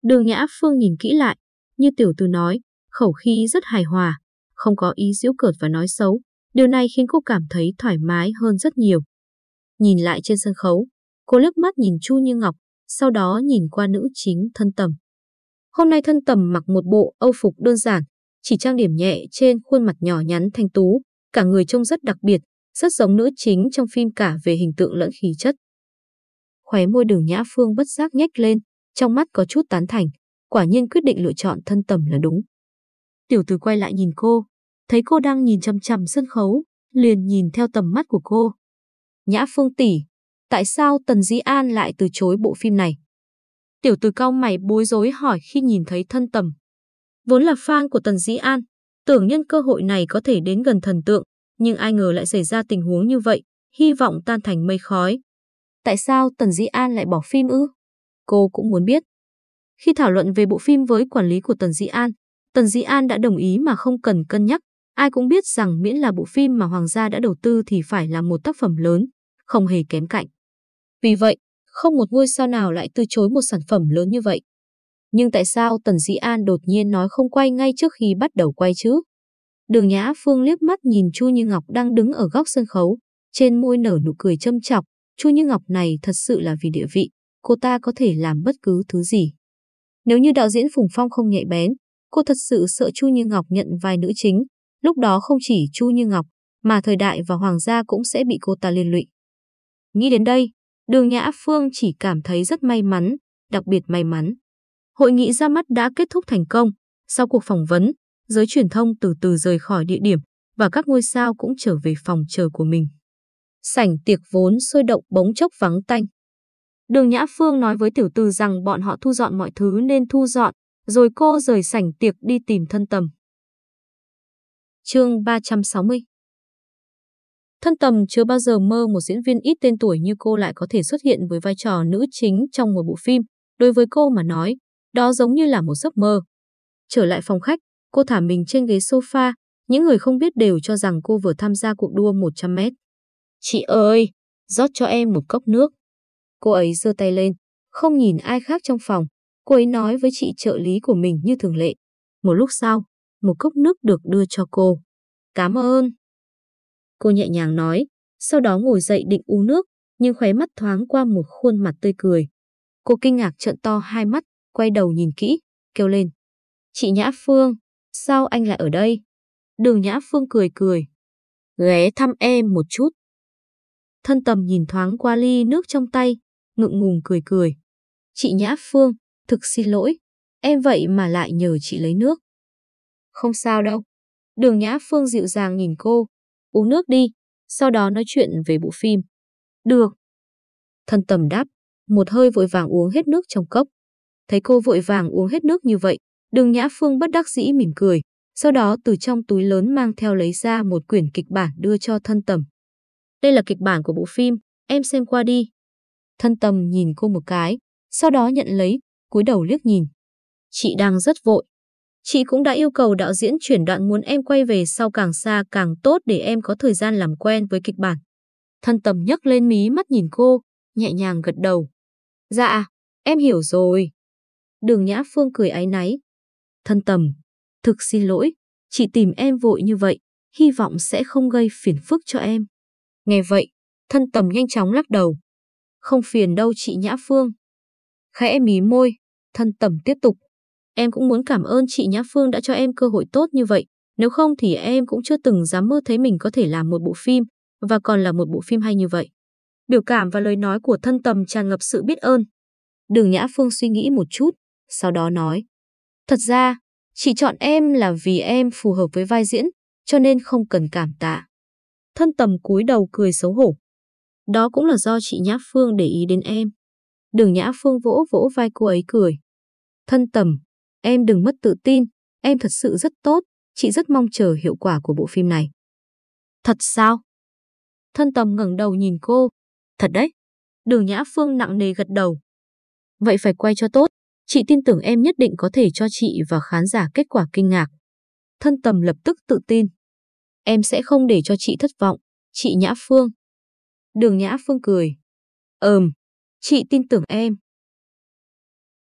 Đường Nhã Phương nhìn kỹ lại, như tiểu từ nói, khẩu khí rất hài hòa, không có ý giễu cợt và nói xấu. Điều này khiến cô cảm thấy thoải mái hơn rất nhiều. Nhìn lại trên sân khấu, cô liếc mắt nhìn Chu Như Ngọc, sau đó nhìn qua nữ chính thân tầm. Hôm nay thân tầm mặc một bộ âu phục đơn giản, chỉ trang điểm nhẹ trên khuôn mặt nhỏ nhắn thanh tú, cả người trông rất đặc biệt, rất giống nữ chính trong phim cả về hình tượng lẫn khí chất. Khóe môi đường Nhã Phương bất giác nhếch lên, trong mắt có chút tán thành, quả nhiên quyết định lựa chọn thân tầm là đúng. Tiểu tử quay lại nhìn cô, thấy cô đang nhìn chằm chằm sân khấu, liền nhìn theo tầm mắt của cô. Nhã Phương tỷ, tại sao Tần Dĩ An lại từ chối bộ phim này? Tiểu tử cao mày bối rối hỏi khi nhìn thấy thân tầm. Vốn là fan của Tần Dĩ An, Tưởng nhân cơ hội này có thể đến gần thần tượng, nhưng ai ngờ lại xảy ra tình huống như vậy, hy vọng tan thành mây khói. Tại sao Tần Dĩ An lại bỏ phim ư? Cô cũng muốn biết. Khi thảo luận về bộ phim với quản lý của Tần Dĩ An, Tần Dĩ An đã đồng ý mà không cần cân nhắc. Ai cũng biết rằng miễn là bộ phim mà Hoàng gia đã đầu tư thì phải là một tác phẩm lớn, không hề kém cạnh. Vì vậy, không một ngôi sao nào lại từ chối một sản phẩm lớn như vậy. Nhưng tại sao Tần Dĩ An đột nhiên nói không quay ngay trước khi bắt đầu quay chứ? Đường Nhã Phương liếc mắt nhìn Chu Như Ngọc đang đứng ở góc sân khấu, trên môi nở nụ cười châm chọc. Chu Như Ngọc này thật sự là vì địa vị, cô ta có thể làm bất cứ thứ gì. Nếu như đạo diễn Phùng Phong không nhạy bén, cô thật sự sợ Chu Như Ngọc nhận vai nữ chính. Lúc đó không chỉ Chu Như Ngọc, mà thời đại và hoàng gia cũng sẽ bị cô ta liên lụy. Nghĩ đến đây, đường Nhã Phương chỉ cảm thấy rất may mắn, đặc biệt may mắn. Hội nghị ra mắt đã kết thúc thành công. Sau cuộc phỏng vấn, giới truyền thông từ từ rời khỏi địa điểm và các ngôi sao cũng trở về phòng chờ của mình. Sảnh tiệc vốn sôi động bóng chốc vắng tanh. Đường Nhã Phương nói với tiểu tư rằng bọn họ thu dọn mọi thứ nên thu dọn, rồi cô rời sảnh tiệc đi tìm thân tầm. Chương 360 Thân tầm chưa bao giờ mơ một diễn viên ít tên tuổi như cô lại có thể xuất hiện với vai trò nữ chính trong một bộ phim. Đối với cô mà nói, đó giống như là một giấc mơ. Trở lại phòng khách, cô thả mình trên ghế sofa, những người không biết đều cho rằng cô vừa tham gia cuộc đua 100 mét. Chị ơi, rót cho em một cốc nước. Cô ấy giơ tay lên, không nhìn ai khác trong phòng. Cô ấy nói với chị trợ lý của mình như thường lệ. Một lúc sau, một cốc nước được đưa cho cô. Cảm ơn. Cô nhẹ nhàng nói, sau đó ngồi dậy định uống nước, nhưng khóe mắt thoáng qua một khuôn mặt tươi cười. Cô kinh ngạc trợn to hai mắt, quay đầu nhìn kỹ, kêu lên. Chị Nhã Phương, sao anh lại ở đây? Đường Nhã Phương cười cười. Ghé thăm em một chút. Thân tầm nhìn thoáng qua ly nước trong tay, ngượng ngùng cười cười. Chị Nhã Phương, thực xin lỗi, em vậy mà lại nhờ chị lấy nước. Không sao đâu. Đường Nhã Phương dịu dàng nhìn cô. Uống nước đi, sau đó nói chuyện về bộ phim. Được. Thân tầm đáp, một hơi vội vàng uống hết nước trong cốc. Thấy cô vội vàng uống hết nước như vậy, đường Nhã Phương bất đắc dĩ mỉm cười. Sau đó từ trong túi lớn mang theo lấy ra một quyển kịch bản đưa cho thân tầm. Đây là kịch bản của bộ phim, em xem qua đi. Thân tầm nhìn cô một cái, sau đó nhận lấy, cúi đầu liếc nhìn. Chị đang rất vội. Chị cũng đã yêu cầu đạo diễn chuyển đoạn muốn em quay về sau càng xa càng tốt để em có thời gian làm quen với kịch bản. Thân tầm nhấc lên mí mắt nhìn cô, nhẹ nhàng gật đầu. Dạ, em hiểu rồi. Đường Nhã Phương cười áy náy. Thân tầm, thực xin lỗi, chị tìm em vội như vậy, hy vọng sẽ không gây phiền phức cho em. Nghe vậy, thân tầm nhanh chóng lắc đầu. Không phiền đâu chị Nhã Phương. Khẽ mí môi, thân tầm tiếp tục. Em cũng muốn cảm ơn chị Nhã Phương đã cho em cơ hội tốt như vậy. Nếu không thì em cũng chưa từng dám mơ thấy mình có thể làm một bộ phim, và còn là một bộ phim hay như vậy. Biểu cảm và lời nói của thân tầm tràn ngập sự biết ơn. Đường Nhã Phương suy nghĩ một chút, sau đó nói. Thật ra, chị chọn em là vì em phù hợp với vai diễn, cho nên không cần cảm tạ. Thân tầm cúi đầu cười xấu hổ. Đó cũng là do chị Nhã Phương để ý đến em. Đường Nhã Phương vỗ vỗ vai cô ấy cười. Thân tầm, em đừng mất tự tin, em thật sự rất tốt, chị rất mong chờ hiệu quả của bộ phim này. Thật sao? Thân tầm ngẩng đầu nhìn cô. Thật đấy. Đường Nhã Phương nặng nề gật đầu. Vậy phải quay cho tốt, chị tin tưởng em nhất định có thể cho chị và khán giả kết quả kinh ngạc. Thân tầm lập tức tự tin. Em sẽ không để cho chị thất vọng, chị Nhã Phương. Đường Nhã Phương cười. ờm chị tin tưởng em.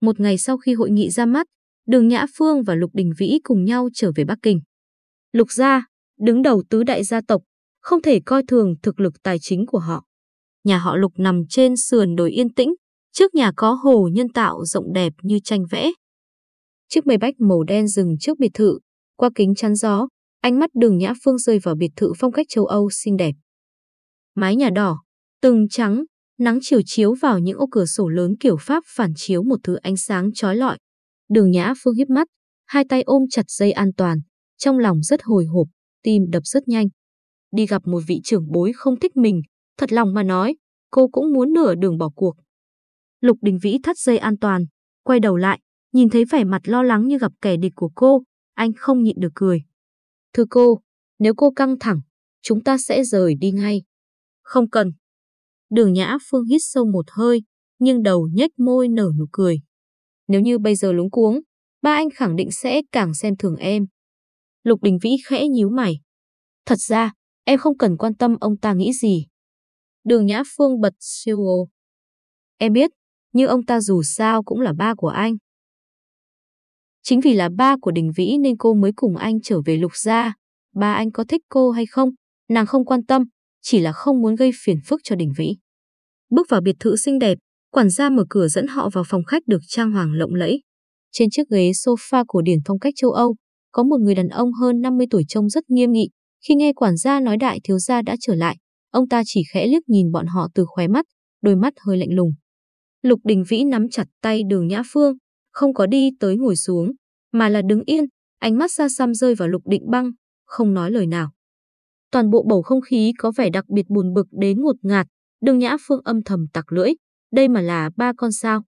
Một ngày sau khi hội nghị ra mắt, Đường Nhã Phương và Lục Đình Vĩ cùng nhau trở về Bắc Kinh. Lục gia, đứng đầu tứ đại gia tộc, không thể coi thường thực lực tài chính của họ. Nhà họ Lục nằm trên sườn đồi yên tĩnh, trước nhà có hồ nhân tạo rộng đẹp như tranh vẽ. Chiếc mây bách màu đen dừng trước biệt thự, qua kính chắn gió, ánh mắt đường Nhã Phương rơi vào biệt thự phong cách châu Âu xinh đẹp. Mái nhà đỏ, từng trắng, nắng chiều chiếu vào những ô cửa sổ lớn kiểu Pháp phản chiếu một thứ ánh sáng chói lọi. Đường Nhã Phương hiếp mắt, hai tay ôm chặt dây an toàn, trong lòng rất hồi hộp, tim đập rất nhanh. Đi gặp một vị trưởng bối không thích mình, thật lòng mà nói, cô cũng muốn nửa đường bỏ cuộc. Lục Đình Vĩ thắt dây an toàn, quay đầu lại, nhìn thấy vẻ mặt lo lắng như gặp kẻ địch của cô, anh không nhịn được cười. Thưa cô, nếu cô căng thẳng, chúng ta sẽ rời đi ngay. Không cần. Đường Nhã Phương hít sâu một hơi, nhưng đầu nhếch môi nở nụ cười. Nếu như bây giờ lúng cuống, ba anh khẳng định sẽ càng xem thường em. Lục Đình Vĩ khẽ nhíu mày. Thật ra, em không cần quan tâm ông ta nghĩ gì. Đường Nhã Phương bật siêu ô. Em biết, nhưng ông ta dù sao cũng là ba của anh. Chính vì là ba của Đình Vĩ nên cô mới cùng anh trở về lục gia. Ba anh có thích cô hay không, nàng không quan tâm, chỉ là không muốn gây phiền phức cho Đình Vĩ. Bước vào biệt thự xinh đẹp, quản gia mở cửa dẫn họ vào phòng khách được trang hoàng lộng lẫy. Trên chiếc ghế sofa cổ điển phong cách châu Âu, có một người đàn ông hơn 50 tuổi trông rất nghiêm nghị. Khi nghe quản gia nói đại thiếu gia đã trở lại, ông ta chỉ khẽ liếc nhìn bọn họ từ khóe mắt, đôi mắt hơi lạnh lùng. Lục Đình Vĩ nắm chặt tay đường Nhã Phương, không có đi tới ngồi xuống, mà là đứng yên, ánh mắt xa xăm rơi vào Lục Định Băng, không nói lời nào. Toàn bộ bầu không khí có vẻ đặc biệt buồn bực đến ngột ngạt, đường Nhã Phương âm thầm tặc lưỡi, đây mà là ba con sao.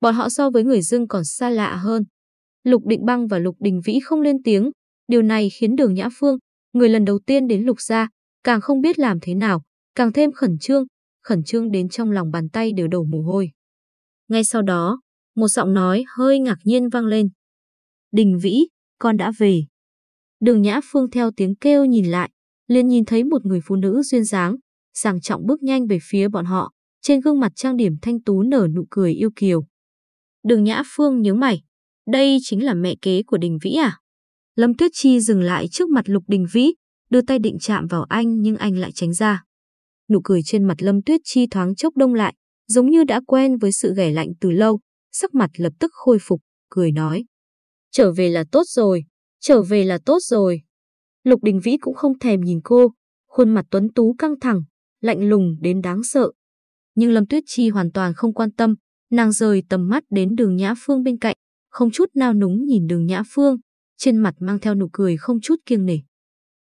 Bọn họ so với người dưng còn xa lạ hơn. Lục Định Băng và Lục Đình Vĩ không lên tiếng, điều này khiến đường Nhã Phương, người lần đầu tiên đến Lục gia, càng không biết làm thế nào, càng thêm khẩn trương, khẩn trương đến trong lòng bàn tay đều đổ mồ hôi. Ngay sau đó, một giọng nói hơi ngạc nhiên vang lên. Đình Vĩ, con đã về. Đường Nhã Phương theo tiếng kêu nhìn lại, liền nhìn thấy một người phụ nữ duyên dáng, sàng trọng bước nhanh về phía bọn họ, trên gương mặt trang điểm thanh tú nở nụ cười yêu kiều. Đường Nhã Phương nhớ mày, đây chính là mẹ kế của Đình Vĩ à? Lâm Tuyết Chi dừng lại trước mặt Lục Đình Vĩ, đưa tay định chạm vào anh nhưng anh lại tránh ra. Nụ cười trên mặt Lâm Tuyết Chi thoáng chốc đông lại, giống như đã quen với sự ghẻ lạnh từ lâu, sắc mặt lập tức khôi phục, cười nói. Trở về là tốt rồi, trở về là tốt rồi. Lục Đình Vĩ cũng không thèm nhìn cô, khuôn mặt tuấn tú căng thẳng, lạnh lùng đến đáng sợ. Nhưng Lâm Tuyết Chi hoàn toàn không quan tâm, nàng rời tầm mắt đến đường Nhã Phương bên cạnh, không chút nào núng nhìn đường Nhã Phương, trên mặt mang theo nụ cười không chút kiêng nể.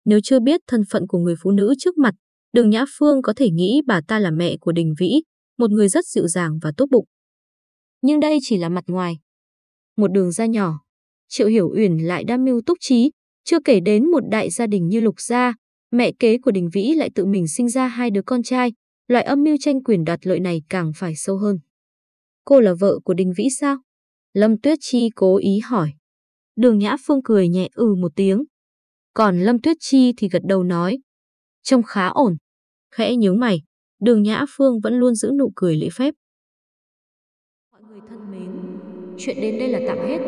Nếu chưa biết thân phận của người phụ nữ trước mặt, đường Nhã Phương có thể nghĩ bà ta là mẹ của Đình Vĩ, một người rất dịu dàng và tốt bụng. Nhưng đây chỉ là mặt ngoài. Một đường ra nhỏ, Triệu Hiểu Uyển lại đam mưu túc trí, chưa kể đến một đại gia đình như Lục gia, mẹ kế của Đình Vĩ lại tự mình sinh ra hai đứa con trai, loại âm mưu tranh quyền đoạt lợi này càng phải sâu hơn. Cô là vợ của Đình Vĩ sao? Lâm Tuyết Chi cố ý hỏi. Đường Nhã Phương cười nhẹ ừ một tiếng. Còn Lâm Tuyết Chi thì gật đầu nói. Trông khá ổn. Khẽ nhớ mày, đường Nhã Phương vẫn luôn giữ nụ cười lễ phép. Mọi người thân mến, chuyện đến đây là tạm hết.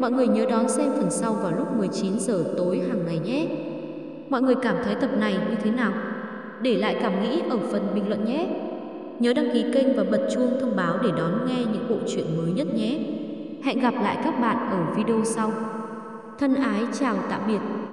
Mọi người nhớ đón xem phần sau vào lúc 19 giờ tối hàng ngày nhé. Mọi người cảm thấy tập này như thế nào? Để lại cảm nghĩ ở phần bình luận nhé. Nhớ đăng ký kênh và bật chuông thông báo để đón nghe những bộ truyện mới nhất nhé. Hẹn gặp lại các bạn ở video sau. Thân ái chào tạm biệt.